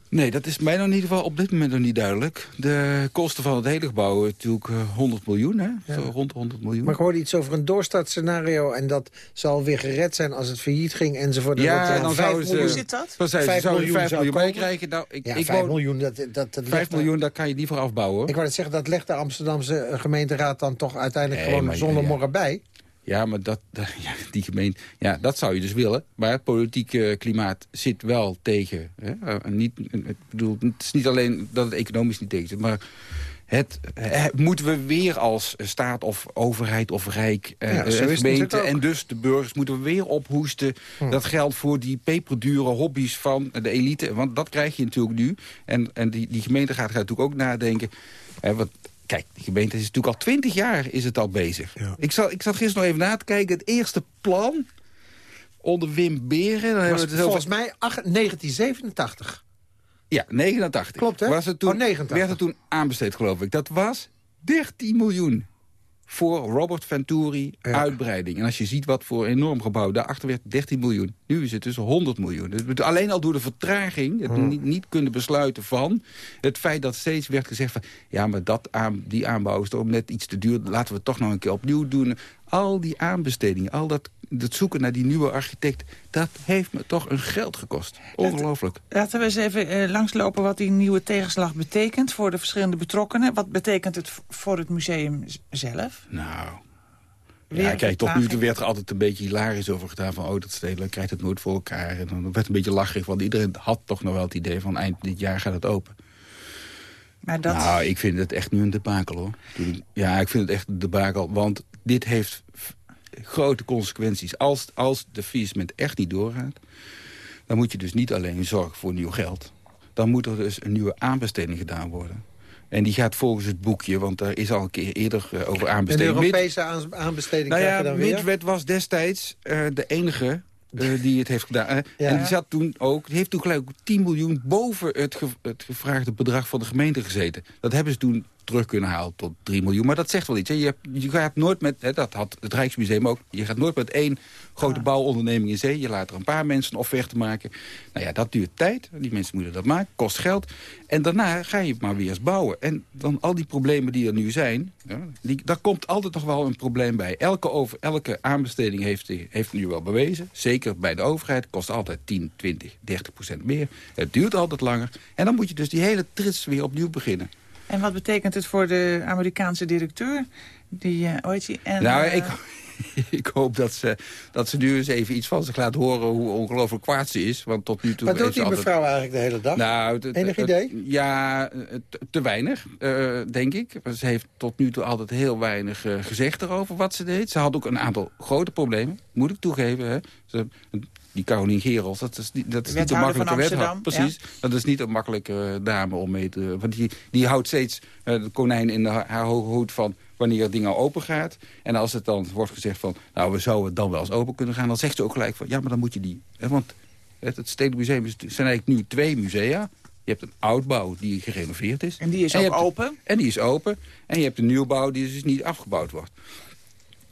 M: Nee, dat is mij nog in ieder geval op dit moment nog niet duidelijk. De kosten van het hele gebouw natuurlijk 100 miljoen, hè? Ja. Zo rond 100 miljoen.
G: Maar ik hoorde iets over een doorstartscenario... en dat zal weer gered zijn als het failliet ging enzovoort.
M: Ja,
G: dat
M: dan
G: zouden
M: ze...
I: Hoe zit dat?
M: Dan zou
G: 5
M: je
G: miljoen
M: 5
G: zou
M: miljoen bij
G: komen.
M: krijgen. Nou, ik,
G: Ja,
M: ik
G: 5
M: woon-
G: miljoen, dat, dat, dat
M: 5
G: legt-
M: miljoen, daar kan je niet voor afbouwen.
G: Ik wou net zeggen, dat legt de Amsterdamse gemeenteraad dan toch uiteindelijk
M: Nee,
G: gewoon zonder
M: ja.
G: morgen bij.
M: Ja, maar dat, *laughs* ja, die gemeente, ja, dat zou je dus willen. Maar het politieke klimaat zit wel tegen. Hè? Eh, niet, ik bedoel, het is niet alleen dat het economisch niet tegen zit, maar... Het, het- moeten we weer als staat of overheid of rijk eh,
G: Ja,
M: eh, gemeente en dus de burgers moeten we weer ophoesten.
G: Hm.
M: Dat geldt voor die peperdure hobby's van de elite. Want dat krijg je natuurlijk nu. En, en die, die gemeente gaat, gaat natuurlijk ook nadenken. Hè, wat, kijk, die gemeente is natuurlijk al twintig jaar is het al bezig. Ik, zat, ik zat gisteren nog even na te kijken. Het eerste plan onder Wim Beren. Dan hebben
G: Was
M: we het over-
G: volgens mij ach- 1987.
M: ja, 89.
G: Klopt, hè?
M: Was het toen,
G: Oh, 89.
M: Werd het toen aanbesteed, geloof ik. Dat was 13 miljoen voor Robert Venturi uitbreiding. En als je ziet wat voor enorm gebouw, daarachter werd 13 miljoen. Nu is het dus 100 miljoen. Dus alleen al door de vertraging, het
G: Hmm.
M: niet, niet kunnen besluiten van... het feit dat steeds werd gezegd van... ja, maar dat aan, die aanbouw is toch net iets te duur... laten we het toch nog een keer opnieuw doen. Al die aanbestedingen, al dat, dat zoeken naar die nieuwe architect... dat heeft me toch een geld gekost. Ongelooflijk.
I: Laten we eens even eh, langslopen wat die nieuwe tegenslag betekent... voor de verschillende betrokkenen. Wat betekent het voor het museum zelf?
M: Nou...
I: Weer
M: Ja, kijk, tot nu toe werd er altijd een beetje hilarisch over gedaan... van, oh, dat stedelijk krijgt het nooit voor elkaar. En dan werd het een beetje lacherig, want iedereen had toch nog wel het idee... van eind dit jaar gaat het open.
I: Maar dat...
M: Nou, ik vind het echt nu een debakel, hoor. Ja, ik vind het echt een debakel, want dit heeft grote consequenties. Als, als de faillissement echt niet doorgaat... dan moet je dus niet alleen zorgen voor nieuw geld. Dan moet er dus een nieuwe aanbesteding gedaan worden. En die gaat volgens het boekje, want daar is al een keer eerder eh, over aanbesteding. Mid-
G: Europese aan- aanbesteding
M: nou ja,
G: dan weer.
M: Midwet was destijds eh, de enige eh, die het heeft gedaan.
G: Ja.
M: En die zat toen ook, die heeft toen gelijk ook 10 miljoen boven het, ge- het gevraagde bedrag van de gemeente gezeten. Dat hebben ze toen terug kunnen halen tot 3 miljoen. Maar dat zegt wel iets. Hè. Je, hebt, je gaat nooit met, hè, dat had het Rijksmuseum ook, je gaat nooit met één grote bouwonderneming in zee. Je laat er een paar mensen een offerte maken. Nou ja, dat duurt tijd. Die mensen moeten dat maken, kost geld. En daarna ga je maar weer eens bouwen. En dan al die problemen die er nu zijn, ja, die, daar komt altijd nog wel een probleem bij. Elke, over, elke aanbesteding heeft, heeft nu wel bewezen. Zeker bij de overheid kost altijd 10, 20, 30 procent meer. Het duurt altijd langer. En dan moet je dus die hele trits weer opnieuw beginnen.
I: En wat betekent het voor de Amerikaanse directeur? Die, eh die? En,
M: nou,
I: eh,
M: ik, *laughs* ik hoop dat ze, dat ze nu eens even iets van zich laat horen... hoe ongelooflijk kwaad ze is. Want tot nu toe
G: Wat doet die
M: altijd-
G: mevrouw eigenlijk de hele dag?
M: Nou,
G: Enig idee?
M: ja, te weinig, eh, denk ik. Ze heeft tot nu toe altijd heel weinig gezegd erover wat ze deed. Ze had ook een aantal grote problemen, moet ik toegeven. Hè. Ze, die Caroline Gerels, dat is, niet- dat is
I: De
M: niet
I: van
M: makkelijke wethouder. Precies, dat is niet een makkelijke eh, dame om mee te... Want die, die houdt steeds eh, de konijn in de, haar hoge hoed van wanneer dingen open gaat. En als het dan wordt gezegd van, nou, we zouden het dan wel eens open kunnen gaan... dan zegt ze ook gelijk van, ja, maar dan moet je die... Hè, want het, het Stedelijk Museum is, zijn eigenlijk nu twee musea. Je hebt een oudbouw die gerenoveerd is.
I: En die is ook
M: hebt-
I: open?
M: En die is open. En je hebt een nieuwbouw die dus niet afgebouwd wordt.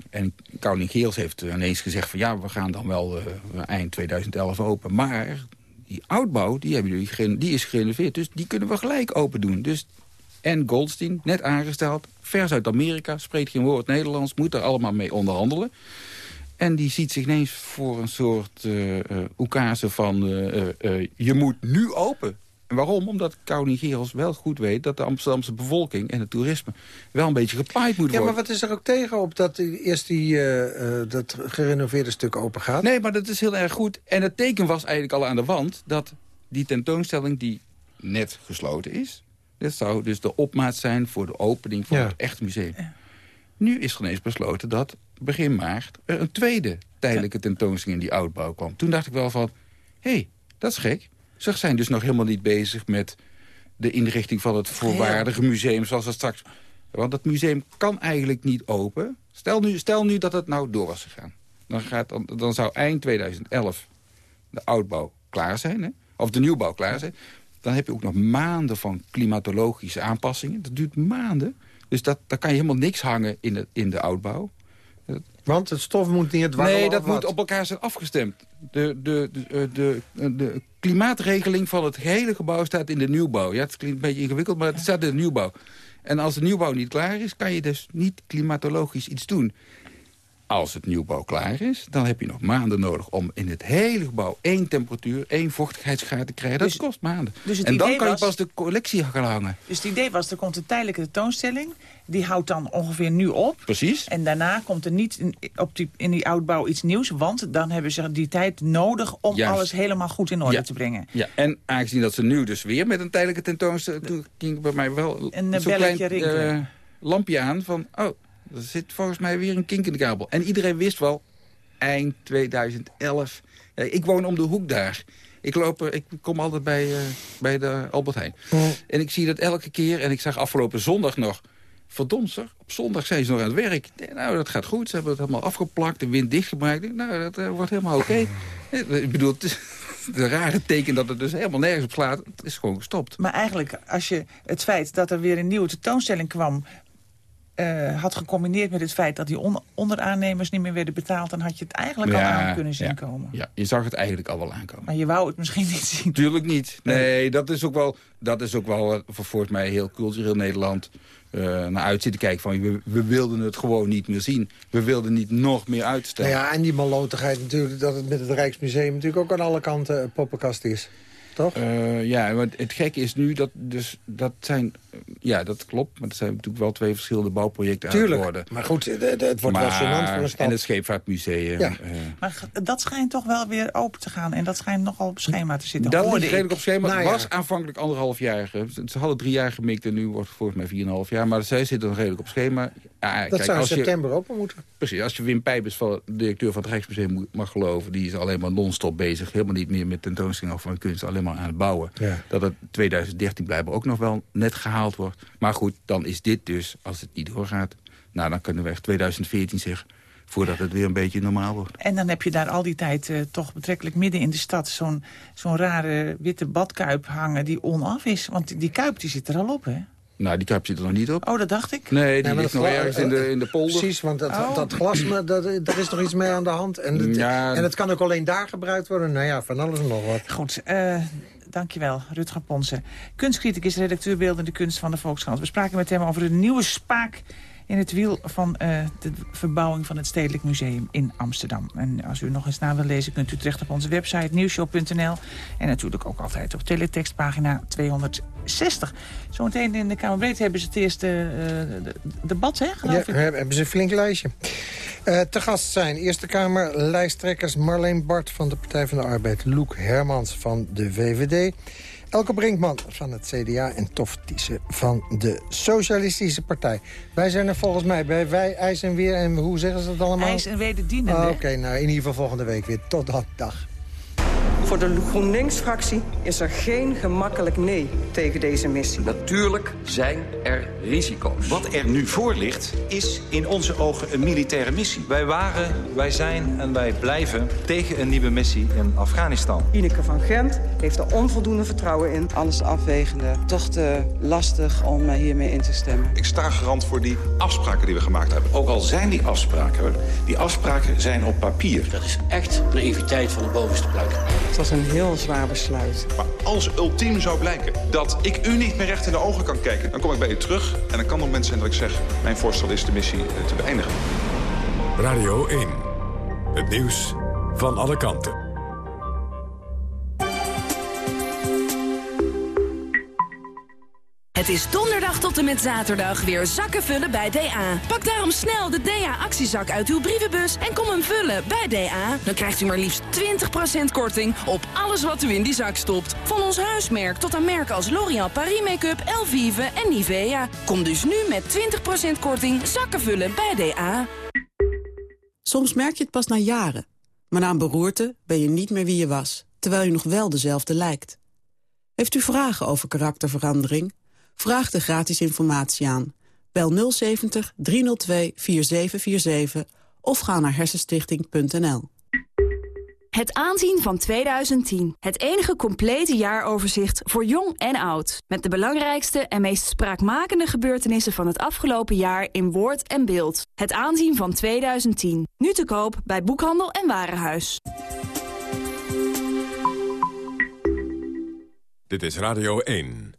M: En Caroline Geels heeft ineens gezegd van... ja, we gaan dan wel eh, eind 2011 open. Maar die oudbouw, die, hebben jullie, die is gerenoveerd. Dus die kunnen we gelijk open doen. Dus en Goldstein, net aangesteld, vers uit Amerika... spreekt geen woord Nederlands, moet er allemaal mee onderhandelen. En die ziet zich ineens voor een soort uh, van... je moet nu open. En waarom? Omdat Caroline Gerels wel goed weet... dat de Amsterdamse bevolking en het toerisme wel een beetje gepaaid moet
G: Ja,
M: worden.
G: maar wat is er ook tegen op dat eerst die, eh, eh, dat gerenoveerde stuk open gaat?
M: Nee, maar dat is heel erg goed. En het teken was eigenlijk al aan de wand... dat die tentoonstelling die net gesloten is... dat zou dus de opmaat zijn voor de opening van
G: Ja.
M: het echte museum. Nu is er ineens besloten dat begin maart er een tweede tijdelijke tentoonstelling in die oudbouw kwam. Toen dacht ik wel van, hé, hey, dat is gek. Ze zijn dus nog helemaal niet bezig met de inrichting van het voorwaardige museum zoals het straks... Want het museum kan eigenlijk niet open. Stel nu, stel nu dat het nou door was gegaan. Dan, gaat, dan, dan zou eind 2011 de oudbouw klaar zijn. Hè? Of de nieuwbouw klaar zijn. Dan heb je ook nog maanden van klimatologische aanpassingen. Dat duurt maanden. Dus dat, daar kan je helemaal niks hangen in de, in de oudbouw.
G: Want het stof moet niet het warmen
M: Nee, dat moet op elkaar zijn afgestemd. De, de, de, eh, de, de, de klimaatregeling van het hele gebouw staat in de nieuwbouw. Ja, het klinkt een beetje ingewikkeld, maar het staat in de nieuwbouw. En als de nieuwbouw niet klaar is, kan je dus niet klimatologisch iets doen. Als het nieuwbouw klaar is, dan heb je nog maanden nodig... om in het hele gebouw één temperatuur, één vochtigheidsgraad te krijgen. Dat
I: Dus-
M: kost maanden.
I: dus
M: en dan kan je pas de collectie gaan hangen.
I: Dus het idee was, er komt een tijdelijke tentoonstelling. Die houdt dan ongeveer nu op.
M: Precies.
I: En daarna komt er niet in, op die, in die oudbouw iets nieuws. Want dan hebben ze die tijd nodig om
M: Juist.
I: alles helemaal goed in orde
M: Ja.
I: te brengen.
M: Ja, en aangezien dat ze nu dus weer met een tijdelijke tentoonstelling... toen ging bij mij wel
I: Een, eh,
M: zo'n
I: belletje
M: klein eh, lampje aan van... oh, er zit volgens mij weer een kink in de kabel. En iedereen wist wel, eind 2011... Ja, ik woon om de hoek daar. Ik, loop, er- ik kom altijd bij, eh, bij de Albert Heijn. En ik zie dat elke keer. En ik zag afgelopen zondag nog... Verdomd zeg, op zondag zijn ze nog aan het werk. Nou, dat gaat goed. Ze hebben het helemaal afgeplakt, de wind dichtgemaakt. Nou, dat eh, wordt helemaal oké. Eh, Ik bedoel, het *laughs* rare teken dat het dus helemaal nergens op slaat. Het is gewoon gestopt.
I: Maar eigenlijk, als je het feit dat er weer een nieuwe tentoonstelling kwam... eh, had gecombineerd met het feit dat die on- onderaannemers niet meer werden betaald... dan had je het eigenlijk al aan kunnen zien
M: ja,
I: komen.
M: Ja, je zag het eigenlijk al wel aankomen.
I: Maar je wou het misschien niet zien.
M: Tuurlijk niet. Nee, dat is ook wel, dat is ook wel eh, voor- volgens mij heel cultureel Nederland eh, naar uit zitten kijken. Van, we, we wilden het gewoon niet meer zien. We wilden niet nog meer uitstellen.
G: Nou ja, en die malotigheid natuurlijk, dat het met het Rijksmuseum natuurlijk ook aan alle kanten poppenkast is. Toch?
M: Eh, ja, want het gekke is nu dat dus dat zijn, ja, dat klopt, maar dat zijn natuurlijk wel twee verschillende bouwprojecten aan het
G: Tuurlijk.
M: worden.
G: Maar goed, het, wordt wel
M: Maar-
G: gênant voor een stad.
M: En het Scheepvaartmuseum.
G: Ja.
M: eh,
I: Maar dat schijnt toch wel weer open te gaan. En dat schijnt nogal op schema te zitten.
M: dat
I: hoorde
M: ligt redelijk op schema.
G: Nou
M: het
G: ja.
M: was aanvankelijk anderhalf jaar. Ze hadden drie jaar gemikt en nu wordt het volgens mij 4,5 jaar. Maar zij zitten nog redelijk op schema. Ja,
G: dat
M: kijk,
G: zou in
M: als je,
G: september open moeten.
M: Precies, als je Wim Pijpers, van de directeur van het Rijksmuseum, moet- mag geloven... die is alleen maar non-stop bezig. Helemaal niet meer met tentoonstellingen van kunst. Alleen maar aan het bouwen.
G: Ja.
M: Dat het 2013 blijkbaar ook nog wel net gehaald wordt. Maar goed, dan is dit dus, als het niet doorgaat... nou, dan kunnen we echt 2014 zeggen... voordat het weer een beetje normaal wordt.
I: En dan heb je daar al die tijd eh, toch betrekkelijk midden in de stad... zo'n zo'n rare witte badkuip hangen die onaf is. Want die- die kuip die zit er al op, hè?
M: Nou, die kap zit er nog niet op.
I: Oh, dat dacht ik.
M: Nee, die
G: Ja, maar
M: ligt nog ergens in de, in de polder.
G: Precies, want dat,
I: Oh.
G: dat glas, dat, daar is toch iets mee aan de hand. En het,
M: Ja.
G: en het kan ook alleen daar gebruikt worden. Nou ja, van alles en nog wat.
I: Goed, eh, dankjewel, Rutger Ponsen. Kunstcriticus, redacteur beeldende kunst van de Volkskrant. We spraken met hem over de nieuwe spaak in het wiel van eh, de verbouwing van het Stedelijk Museum in Amsterdam. En als u nog eens na wil lezen, kunt u terecht op onze website nieuwshow.nl. En natuurlijk ook altijd op teletextpagina 260. Zometeen in de Kamerbreed hebben ze het eerste eh, de- debat, hè,
G: Ja,
I: geloof ik?
G: hebben ze een flink lijstje. Eh, te gast zijn Eerste Kamer lijsttrekkers Marleen Bart van de Partij van de Arbeid... Loek Hermans van de VVD... Elke Brinkman van het CDA en Tof Thiessen van de Socialistische Partij. Wij zijn er volgens mij bij Wij, IJs en Weer. En hoe zeggen ze dat allemaal?
I: IJs en wederdienende.
G: Ah, Oké, nou in ieder geval volgende week weer. Tot dat dag.
N: Voor de GroenLinks-fractie is er geen gemakkelijk nee tegen deze missie.
O: Natuurlijk zijn er risico's.
P: Wat er nu voor ligt, is in onze ogen een militaire missie. Wij waren, wij zijn en wij blijven tegen een nieuwe missie in Afghanistan.
N: Ineke van Gent heeft er onvoldoende vertrouwen in.
Q: Alles afwegende, toch te lastig om eh, hiermee in te stemmen.
R: Ik sta garant voor die afspraken die we gemaakt hebben.
P: Ook al zijn die afspraken, die afspraken zijn op papier.
O: Dat is echt naïviteit van de bovenste plank.
Q: Het was een heel zwaar besluit.
R: Maar als ultiem zou blijken dat ik u niet meer recht in de ogen kan kijken... dan kom ik bij u terug en dan kan het moment zijn dat ik zeg... mijn voorstel is de missie eh, te beëindigen.
F: Radio 1. Het nieuws van alle kanten.
C: Het is donderdag tot en met zaterdag weer zakken vullen bij DA. Pak daarom snel de DA-actiezak uit uw brievenbus en kom hem vullen bij DA. Dan krijgt u maar liefst 20% korting op alles wat u in die zak stopt. Van ons huismerk tot aan merken als L'Oréal Paris Make-up, Elvive en Nivea. Kom dus nu met 20% korting zakken vullen bij DA.
S: Soms merk je het pas na jaren. Maar na een beroerte ben je niet meer wie je was, terwijl je nog wel dezelfde lijkt. Heeft u vragen over karakterverandering? Vraag de gratis informatie aan. Bel 070 302 4747 of ga naar hersenstichting.nl.
T: Het aanzien van 2010. Het enige complete jaaroverzicht voor jong en oud. Met de belangrijkste en meest spraakmakende gebeurtenissen van het afgelopen jaar in woord en beeld. Het aanzien van 2010. Nu te koop bij Boekhandel en Warenhuis.
F: Dit is Radio 1.